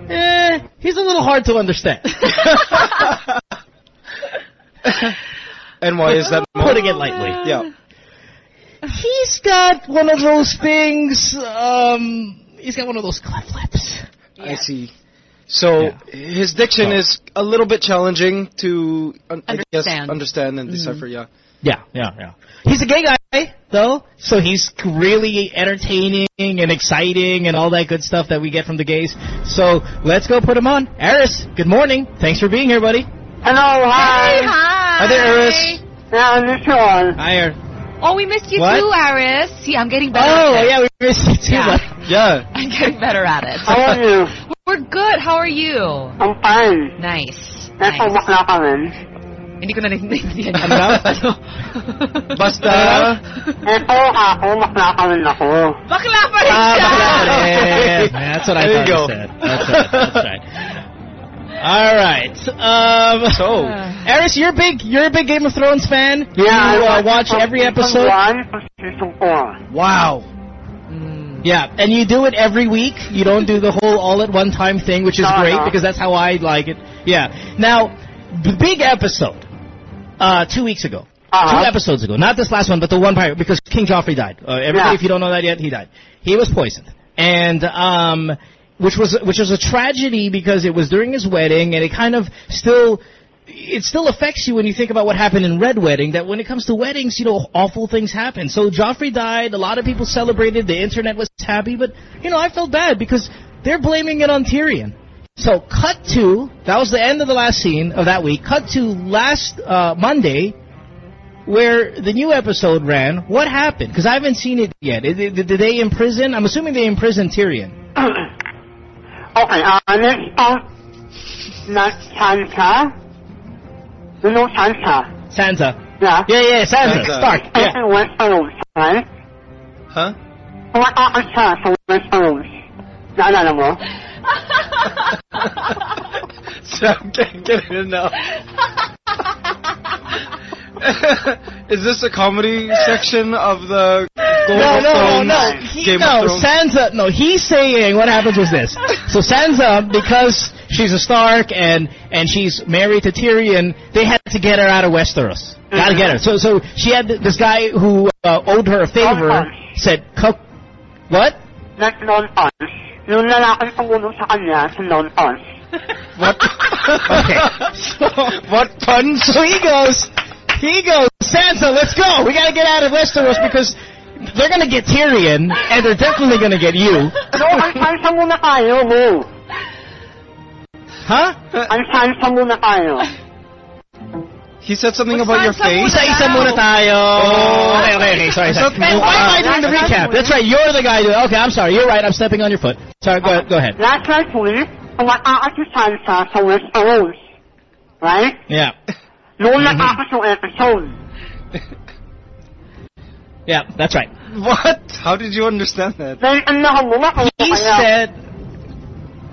eh, he's a little hard to understand. And why is that? Putting it lightly. Yeah. He's got one of those things. Um, he's got one of those cleft lips. I see. So Yeah. his diction So- is a little bit challenging to un- I guess Understand. understand and decipher. Yeah. Yeah, yeah, yeah. He's a gay guy, though, so he's really entertaining and exciting and all that good stuff that we get from the gays. So let's go put him on. Eris, good morning. Thanks for being here, buddy. Hello, Hey, hi. hi. Hi there, Eris. Yeah, this one. Hi, Eris. Oh, we missed you What? too, Aris. See, I'm getting better. Oh, at it. yeah, we missed you too. Yeah. Yeah. I'm getting better at it. How are you? We're good. How are you? I'm fine. Nice. Nasa nice. Bakla ka rin. Hindi ko na naiintindihan. Ano daw? Basta. Eto, ako, bakla ka rin ako. Bakla pa rin Ah, siya. bakla rin. That's what I There thought you said. That's right. That's right. All right. Um, So. Eris, you're big. You're a big Game of Thrones fan. Yeah, you I uh, watch every episode. one season four. Wow. Yeah, and you do it every week. You don't do the whole all at one time thing, which is No, great because that's how I like it. Yeah. Now, the big episode, uh, two weeks ago. Uh-huh. Two episodes ago. Not this last one, but the one prior, because King Joffrey died. Uh, everybody, Yeah. if you don't know that yet, he died. He was poisoned. And, um, which was, which was a tragedy because it was during his wedding and it kind of still, it still affects you when you think about what happened in Red Wedding, that when it comes to weddings, you know, awful things happen. So Joffrey died, a lot of people celebrated, the internet was happy, but, you know, I felt bad because they're blaming it on Tyrion. So cut to, that was the end of the last scene of that week, cut to last uh, Monday, where the new episode ran. What happened? Because I haven't seen it yet. Did, did, did they imprison? I'm assuming they imprisoned Tyrion. okay, uh, next part, not Sansa. You know Sansa? Sansa. Yeah. Yeah, yeah, Sansa. Sansa. Stark. Yeah. In Westeros, right? Huh? Kumatakas siya sa Westeros. Naalala mo? Sam can't get it enough. Is this a comedy section of the Game No, of no, Thrones? no. He, Game no. Sansa. No, he's saying what happens was this. So Sansa, because she's a Stark and and she's married to Tyrion, they had to get her out of Westeros. Gotta get her. So so she had this guy who uh, owed her a favor. Nonsense. Said, "Co- "What? Not nonsense. Yung lalaking tumulong sa kanya, si nonsense. What? Okay. what puns? So he goes, he goes, Sansa, let's go. We gotta get out of Westeros because they're gonna get Tyrion and they're definitely gonna get you. No, ang Sansa muna tayo, mo. Huh? Ang Sansa muna tayo. He said something What's about your face. muna? Isa-isa muna tayo. Oh. Okay, okay, okay. Sorry, sorry. Why Why am I am doing the recap? That's right. You're the guy doing Okay, I'm sorry. You're right. I'm stepping on your foot. Sorry, go, go ahead. Last night week, kumatakas si Sansa sa Westeros. Right? Yeah. Noon natakas yung episode. Yeah, that's right. What? How did you understand that? Dahil ang nakamula He said,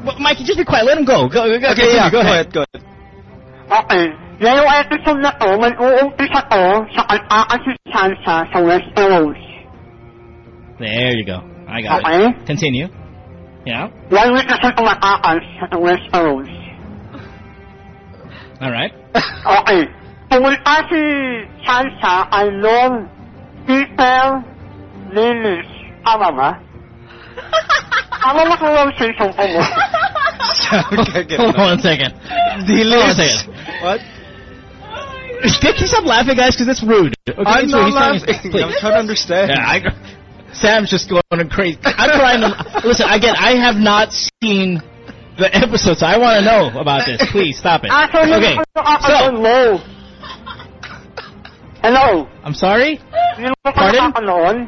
Well, Mikey, just be quiet. Let him go. Go, go, go, Okay, yeah, go, go ahead. ahead, go ahead. Okay. Ngayong episode na to, mag-uumpisa to sa kalpakan si Sansa sa Westeros. There you go. I got Okay? it. Continue. Yeah. One week na siya tumatakas sa Westeros. All right. Okay. Pumunta si Sansa kay Lord Peter Lillis. Tama ba? Tama ba kung ang season ko mo? okay, get Hold it. on one second. Delis. Hold on a second. What? Can you stop laughing, guys? Because it's rude. Okay, I'm so not he's trying to- laughing. please. I'm trying to understand. Yeah, I, Sam's just going crazy. I'm trying to listen. Again, I have not seen the episodes. so I want to know about this. Please stop it. So hindi Okay, ko nakakanood so mo. Hello? I'm sorry. Hindi mo Pardon? nakakanood?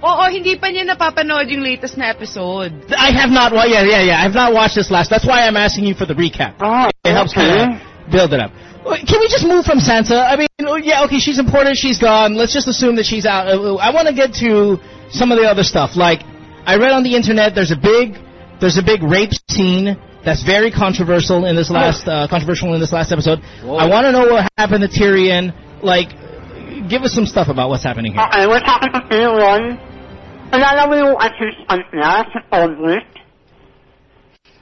Oo, hindi pa niya napapanood yung latest na episode. I have not. Well, yeah, yeah, yeah. I have not watched this last. That's why I'm asking you for the recap. Ah, It helps okay. kind of build it up. Wait, Can we just move from Sansa? I mean, oh, yeah, okay, she's important. She's gone. Let's just assume that she's out. Uh, I want to get to some of the other stuff. Like, I read on the internet there's a big, there's a big rape scene that's very controversial in this last, uh, controversial in this last episode. I want to know what happened to Tyrion. Like, give us some stuff about what's happening here. Okay, we're talking to Tyrion. Alala mo yung assistant niya, si Podrick?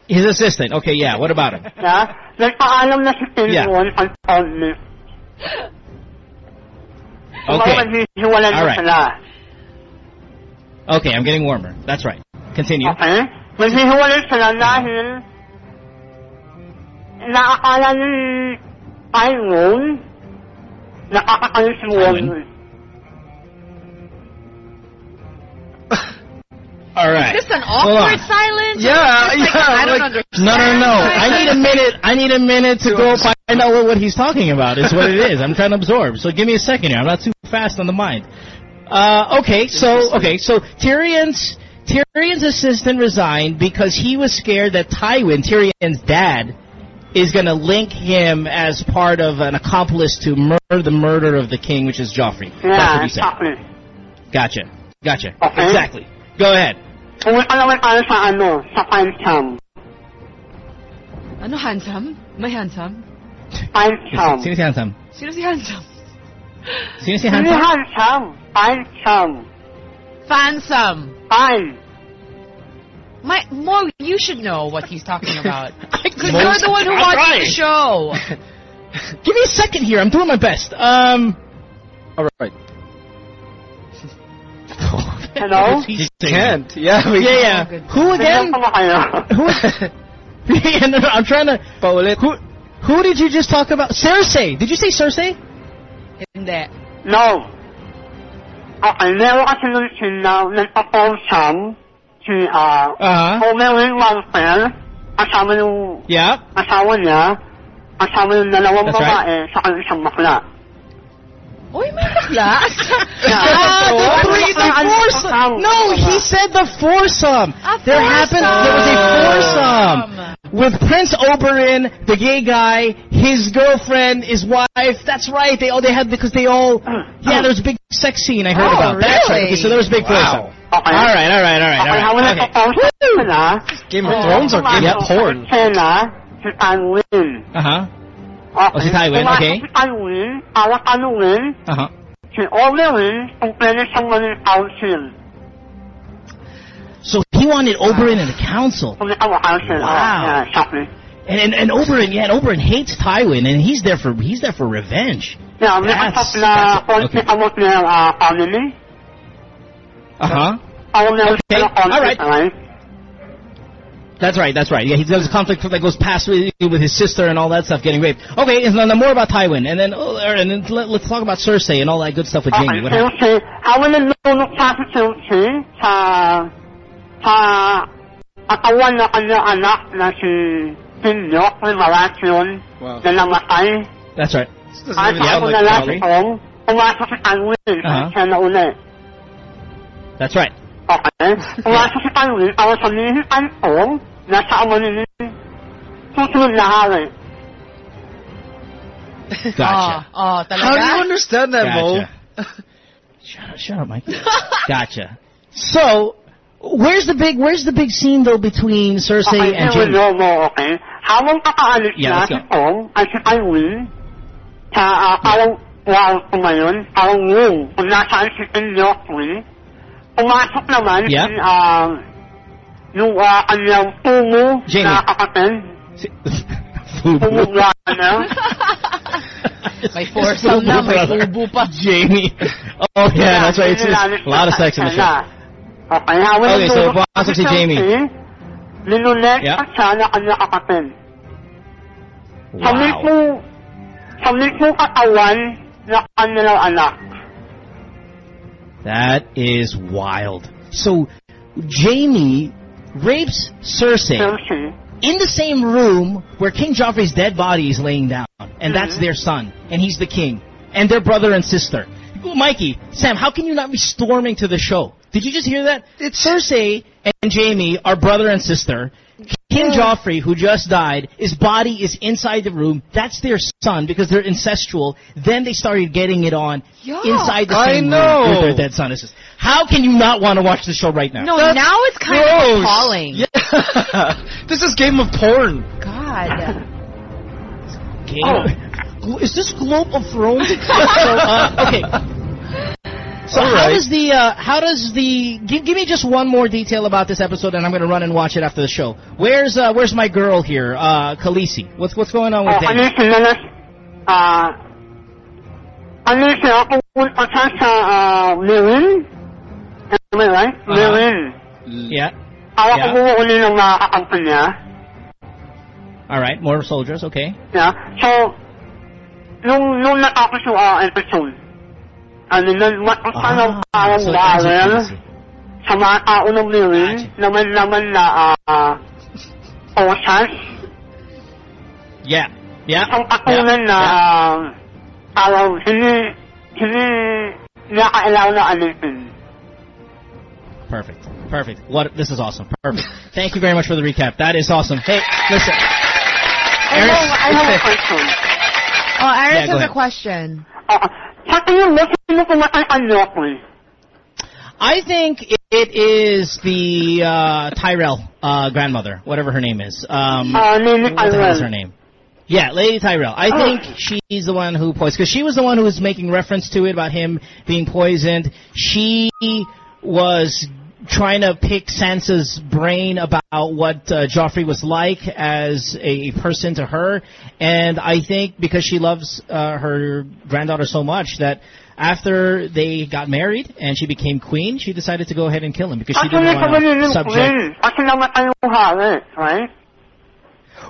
His assistant. Okay, yeah. What about him? Na? Nagpaalam na si kay Podrick. Okay. Maghihiwalan na Alright. sila. Okay, I'm getting warmer. That's right. Continue. Okay? Maghihiwalan sila dahil naakala ni Tyrone nakakakalis si Walter. All right. Is this an Hold awkward on. silence? Yeah, Or like, yeah, I don't like- understand. No, no, no. I need a minute. I need a minute to go find out what, what he's talking about. Is what it is. I'm trying to absorb. So give me a second here. I'm not too fast on the mind. Uh, okay, so okay, so Tyrion's Tyrion's assistant resigned because he was scared that Tywin, Tyrion's dad, is going to link him as part of an accomplice to murder the murder of the king, which is Joffrey. That's Yeah, what he said. Gotcha. Gotcha. Okay. Exactly. Go ahead. Pumunta naman tayo sa ano, sa Pinecham. Ano, handsome? May handsome? Pinecham. Sino si Handsome? Sino si handsome? Sino si Hindi Handsome? handsome. Pinecham. Fansome. Pine. My, Mo, you should know what he's talking about. Because Mo- you're the one who I'm watches trying. the show. Give me a second here. I'm doing my best. Um. All right. Hello? He's Can't. Yeah, we Yeah, yeah. Who again? Tingnan ko na kayo. Who? yeah, no, no, I'm trying to. Paulit. Who? Who did you just talk about? Cersei. Did you say Cersei? Hindi. No. Okay, meron kasi nun sila nagpa-Pinecham si ah Uh huh. Oberyn Martell kasama yung Yeah. asawa niya kasama yung dalawang That's right. babae sa isang bakla. Uy, may bakla. Ah, Oh, the three, the ano, foursome. Ah, no, he said the foursome. A There happened. There was a foursome foursome. with Prince Oberyn, the gay guy, his girlfriend, his wife. That's right. They all they had because they all. Yeah, there was a big sex scene I heard Oh, about. That's right. Okay, so there was a big foursome. Okay. All right, all right, all right, Okay, all habang right. Okay. Game of Thrones or Game of Porn? Sila, si Tywin. Uh huh. Okay. Oh, si Tywin, okay. si Tywin, para tanungin Uh huh. si Oberyn kung pwede siyang maging council. So he wanted Oberyn in the council. Kung ikaw council. Wow. Oh. And, and and Oberyn, yeah, and Oberyn hates Tywin, and he's there for he's there for revenge. Yeah, may That's- asap na that's- konti okay. uh. Uh huh. Okay, alright. right? That's right. That's right. Yeah, he there's a conflict that goes past with, with his sister and all that stuff getting raped. Okay, and then more about Tywin, and then oh, and then let, let's talk about Cersei and all that good stuff with Okay, Jaime. What happened? Chelsea. Habang nalulunok sa si Chelsea sa sa katawan na kanyang anak na si Pinyo, may Baratheon, Wow. na namatay. That's right. This doesn't At even ako sound na like lang Joffrey. itong pumasok si Tywin, Uh-huh. siya na una. That's right. Okay? Pumasok si Tywin, para sabihin Antong, nasa ama ni susunod na hari. Gotcha. Oh, oh, talaga? How do you understand that, Mo? Shut up, shut up, Mike. gotcha. So, Where's the big Where's the big scene though between Cersei Okay, and here we Jaime? go mo, okay? Habang kakaalis Yeah, na let's si go. Tom, ay si Tywin, sa uh, parang wow ko ngayon, parang yung, kung nasaan si King Joffrey, pumasok naman Yeah. si, um, yung uh, kanyang pumo Jaime. na kapatid, pumugla na. May foursome na, may ubo pa. Jamie. Oh yeah, that's right. It's, it's a lot of sex in the show. Okay, Okay, so pumasok si Jaime. Linunet Yeah. pa siya na kanyang kapatid. Sa Wow. mismong, sa mismong katawan na kanilang anak. That is wild. So Jaime rapes Cersei Cersei. in the same room where King Joffrey's dead body is laying down, and that's Mhm. their son, and he's the king, and they're brother and sister. Mikey, Sam, how can you not be storming to the show? Did you just hear that? It's Cersei and Jaime are brother and sister. King Joffrey, who just died, his body is inside the room. That's their son because they're incestual. Then they started getting it on Yeah. inside the I same know. room with their dead son. It's just- how can you not want to watch the show right now? No, That's now it's kind of gross. appalling. Yeah. this is Game of Porn. God. Game of- Is this Globe of Thrones? so, uh, okay. So All how right. does the uh, how does the give, give me just one more detail about this episode, and I'm going to run and watch it after the show. Where's uh, where's my girl here, uh, Khaleesi? What's what's going on with O, ano Dany? sila na, ah, ano siya, pumunta siya sa, ah, Meereen? Am I right? Uh-huh. Yeah. Para Yeah. kumuha ulit ng mga kakampi niya. All right, more soldiers. Okay. Yeah. So, nung, nung natapos yung ah, episode, ka ng parang Ah, so with barrel Khaleesi. sa mga tao ng Meereen, naman naman na, ah, osas, Yeah. Yeah. ang katunan na, yeah. ah, parang hindi, hindi nakailangan na alitin. Perfect. Perfect. What? This is awesome. Perfect. Thank you very much for the recap. That is awesome. Hey, listen. I Eris, have, I have a question. Oh, Iris Yeah, has a question. Uh, sino pumatay kay Joffrey? I think it is the uh, Tyrell uh, grandmother, whatever her name is. Um, Uh, what the hell is her name? Yeah, Lady Tyrell. I Oh. think she's the one who poisoned, because she was the one who was making reference to it about him being poisoned. She was trying to pick Sansa's brain about what uh, Joffrey was like as a person to her, and I think because she loves uh, her granddaughter so much that after they got married and she became queen, she decided to go ahead and kill him because she didn't want to subject Queen. Kasi namatay yung hari, right?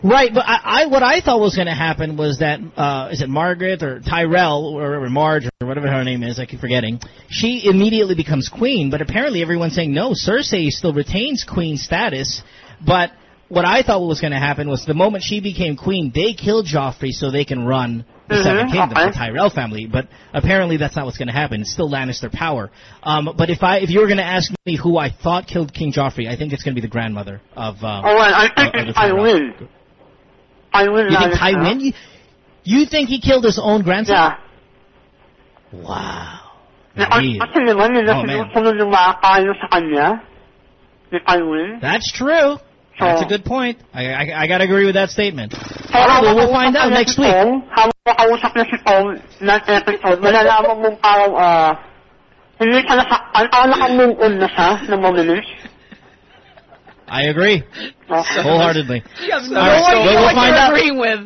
Right, but I, I what I thought was going to happen was that uh, is it Margaret or Tyrell or, or Marge or whatever her name is, I keep forgetting. She immediately becomes queen, but apparently everyone's saying no. Cersei still retains queen status, but what I thought was going to happen was the moment she became queen, they killed Joffrey so they can run the Mhm, Seven Kingdoms, okay. the Tyrell family. But apparently that's not what's going to happen. It's still Lannister power. Um, but if I if you were going to ask me who I thought killed King Joffrey, I think it's going to be the grandmother of. Um, Oh, I think of- it's Tywin. Tywin You think Tywin? You, you think he killed his own grandson? Yeah. Wow. Na, Indeed. kasi naman nila Oh, man. sinusunod yung mga kayo sa kanya. Ni Tywin. That's true. That's a good point. I, I, I gotta agree with that statement. So, well, we'll habang find out next week. habang kausap niya si Tom ng episode, malalaman mong parang, ah, hindi siya nasaktan, parang nakamove on na siya ng mabilis. I agree. Okay. Wholeheartedly. You have no All right, idea we'll what find you're out. agreeing with.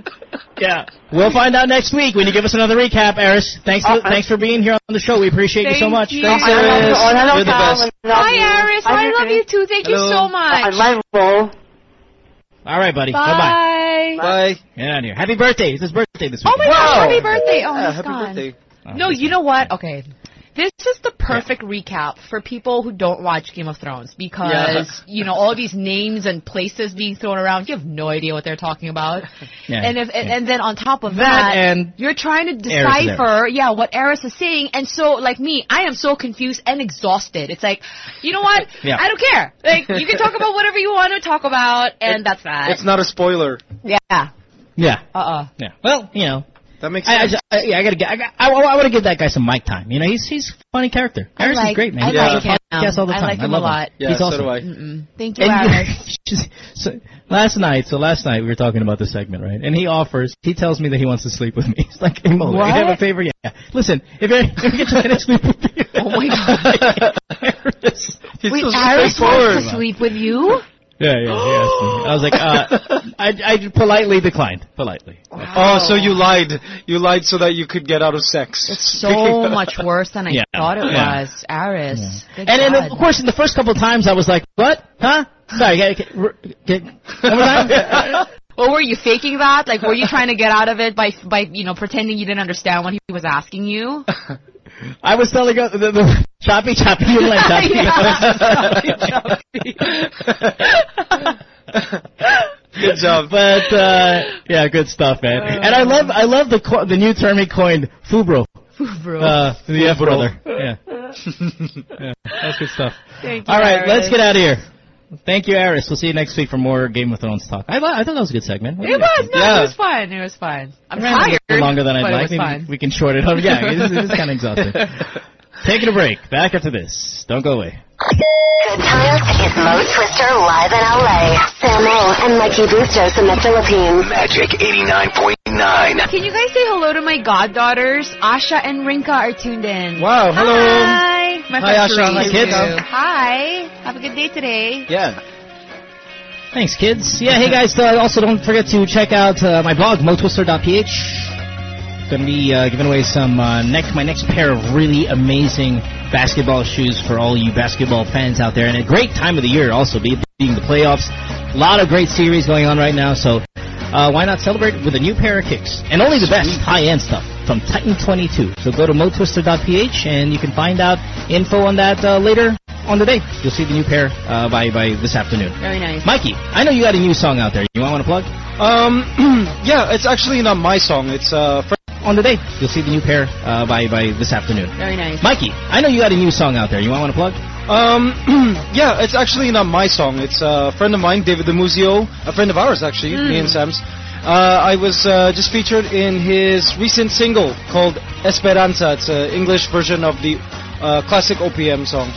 Yeah. We'll find out next week when you give us another recap, Eris. Thanks, for, Okay. thanks for being here on the show. We appreciate you so much. you. Thanks, I you Eris. Hello, You're the best. Hi, you. Iris. I love you too. Thank you so Okay, much. bye, Bo. All right, buddy. Bye-bye. Bye. Bye. Get out of here. Happy birthday. It's his birthday this week. Oh my gosh, happy birthday. Oh, Yeah, he's happy gone. birthday. No, you know what? Okay. This is the perfect recap for people who don't watch Game of Thrones because, Yeah. you know, all these names and places being thrown around, you have no idea what they're talking about. Yeah, And if and, yeah. and then on top of That that, and you're trying to Eris is there. decipher, yeah, what Eris is saying. And so, like me, I am so confused and exhausted. It's like, you know what? Yeah. I don't care. Like, you can talk about whatever you want to talk about, and that's that. It's not a spoiler. yeah. Yeah. Uh-uh. Yeah. Well, you know, That makes I, I, sense. just- I, yeah, I gotta get. I, got, I, I want to give that guy some mic time. You know, he's he's a funny character. I Harrison's like- great, man. I He like does him. podcasts all the I time. like him a love lot. yeah, he's so awesome. do I. Mm-mm. Thank you, And Iris. so last night, so last night we were talking about this segment, right? And he offers, he tells me that he wants to sleep with me. He's like, hey, Mo, What? you have a favor? Yeah. Listen, if you're, if you get to sleep with me. Oh my God. Harris. He's Wait, so Iris wants to sleep with you? Yeah, yeah, he asked me. I was like, uh, I, I politely declined. Politely. Oh, so you lied. You lied so that you could get out of sex. It's so much worse than I Yeah. thought it Yeah. was. Aris. Good And then, of course, in the first couple of times, I was like, what? Huh? Sorry, get, get, get, one? Well, were you faking that? Like, were you trying to get out of it by, by you know, pretending you didn't understand what he was asking you? I was telling her, the, the, choppy, choppy, you like choppy. Good job. But uh, yeah, good stuff, man. And I love, I love the co- the new term he coined, fubro. Bro. Uh, the F Fubro. brother. Yeah. yeah, that's good stuff. Thank you, All right, Iris. let's get out of here. Thank you, Aris. We'll see you next week for more Game of Thrones talk. I, I thought that was a good segment. What It was, think? no, Yeah. it was fun. It was fun. I'm Ran a tired. little longer than I'd like. It was Maybe we can short it up. Yeah, it is, it is kind of exhausting. Taking a break. Back after this. Don't go away. Good times is Mo Twister live in LA. Samo and Mikey Bustos in the Philippines. Magic 89.9. Can you guys say hello to my goddaughters? Asha and Rinka are tuned in. Wow, hello. Hi. My Hi, friend Asha. Therese, Hi, kids. Hi. Have a good day today. Yeah. Thanks, kids. Yeah, hey guys. Uh, also, don't forget to check out uh, my blog, motwister.ph. Going to be uh, giving away some uh, next my next pair of really amazing basketball shoes for all you basketball fans out there, and a great time of the year also, be- being the playoffs. A lot of great series going on right now, so uh, why not celebrate with a new pair of kicks and only the best high-end stuff from Titan 22. So go to motwister.ph and you can find out info on that uh, later on the day. You'll see the new pair uh, by by this afternoon. Very nice. Mikey, I know you got a new song out there. You want to plug? Um, yeah, it's actually not my song. It's uh, fr- On the day, you'll see the new pair uh, by by this afternoon. Very nice. Mikey, I know you got a new song out there. You want to plug? um, yeah, it's actually not my song. It's a friend of mine, David DiMuzio, a friend of ours actually, me and Sam's. Uh, I was uh, just featured in his recent single called Esperanza. It's an English version of the uh, classic OPM song.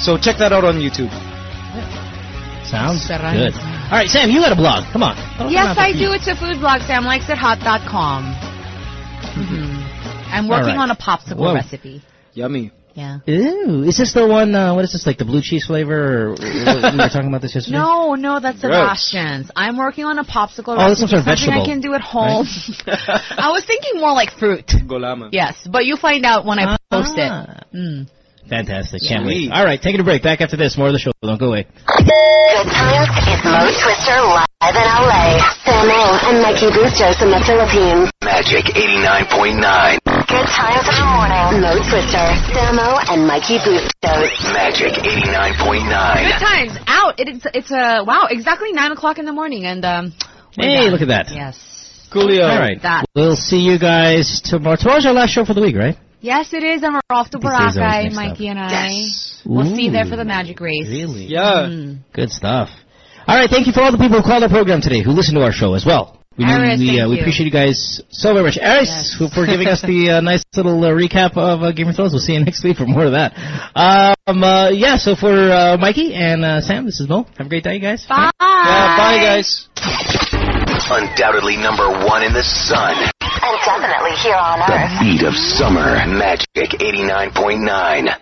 So check that out on YouTube. Sounds Esperanza. good. All right, Sam, you got a blog. Come on. Yes, I do. It's a food blog, samlikesithot.com. Mm-hmm. I'm working All right. on a popsicle Whoa. recipe. Yummy. Yeah. Ooh, is this the one? Uh, what is this like? The blue cheese flavor? Or, we were talking about this yesterday. No, no, that's Gross. Sebastian's. I'm working on a popsicle Oh, that's recipe. some sort of something I can do at home. I was thinking more like fruit. Golama. Yes, but you'll find out when I post it. Ah. Mm. Fantastic. Can't Sweet. wait. All right, taking a break. Back after this. More of the show. Don't go away. Good times is Mo Twister live in LA. Samo and Mikey Bustos in the Philippines. Magic 89.9. Good times in the morning. Mo Twister, Samo, and Mikey Bustos. Magic 89.9. Good times out. It, it's it's a wow, exactly nine o'clock in the morning, and um. Hey, done. look at that. Yes. Coolio. All right. That. We'll see you guys tomorrow. Tomorrow's our last show for the week, right? Yes, it is, and we're off to These Boracay, Mikey up. and I. Yes. We'll see you there for the magic race. Really? Yeah. Mm. Good stuff. All right, thank you for all the people who called our program today, who listened to our show as well. We, Aris, we, uh, thank we appreciate you guys so very much. Aris, Yes. who, for giving us the uh, nice little uh, recap of uh, Game of Thrones. We'll see you next week for more of that. Um, uh, yeah, so for uh, Mikey and uh, Sam, this is Mo. Have a great day, you guys. Bye. Yeah, bye guys. Undoubtedly number one in the sun. And definitely here on The beat of summer. Magic 89.9.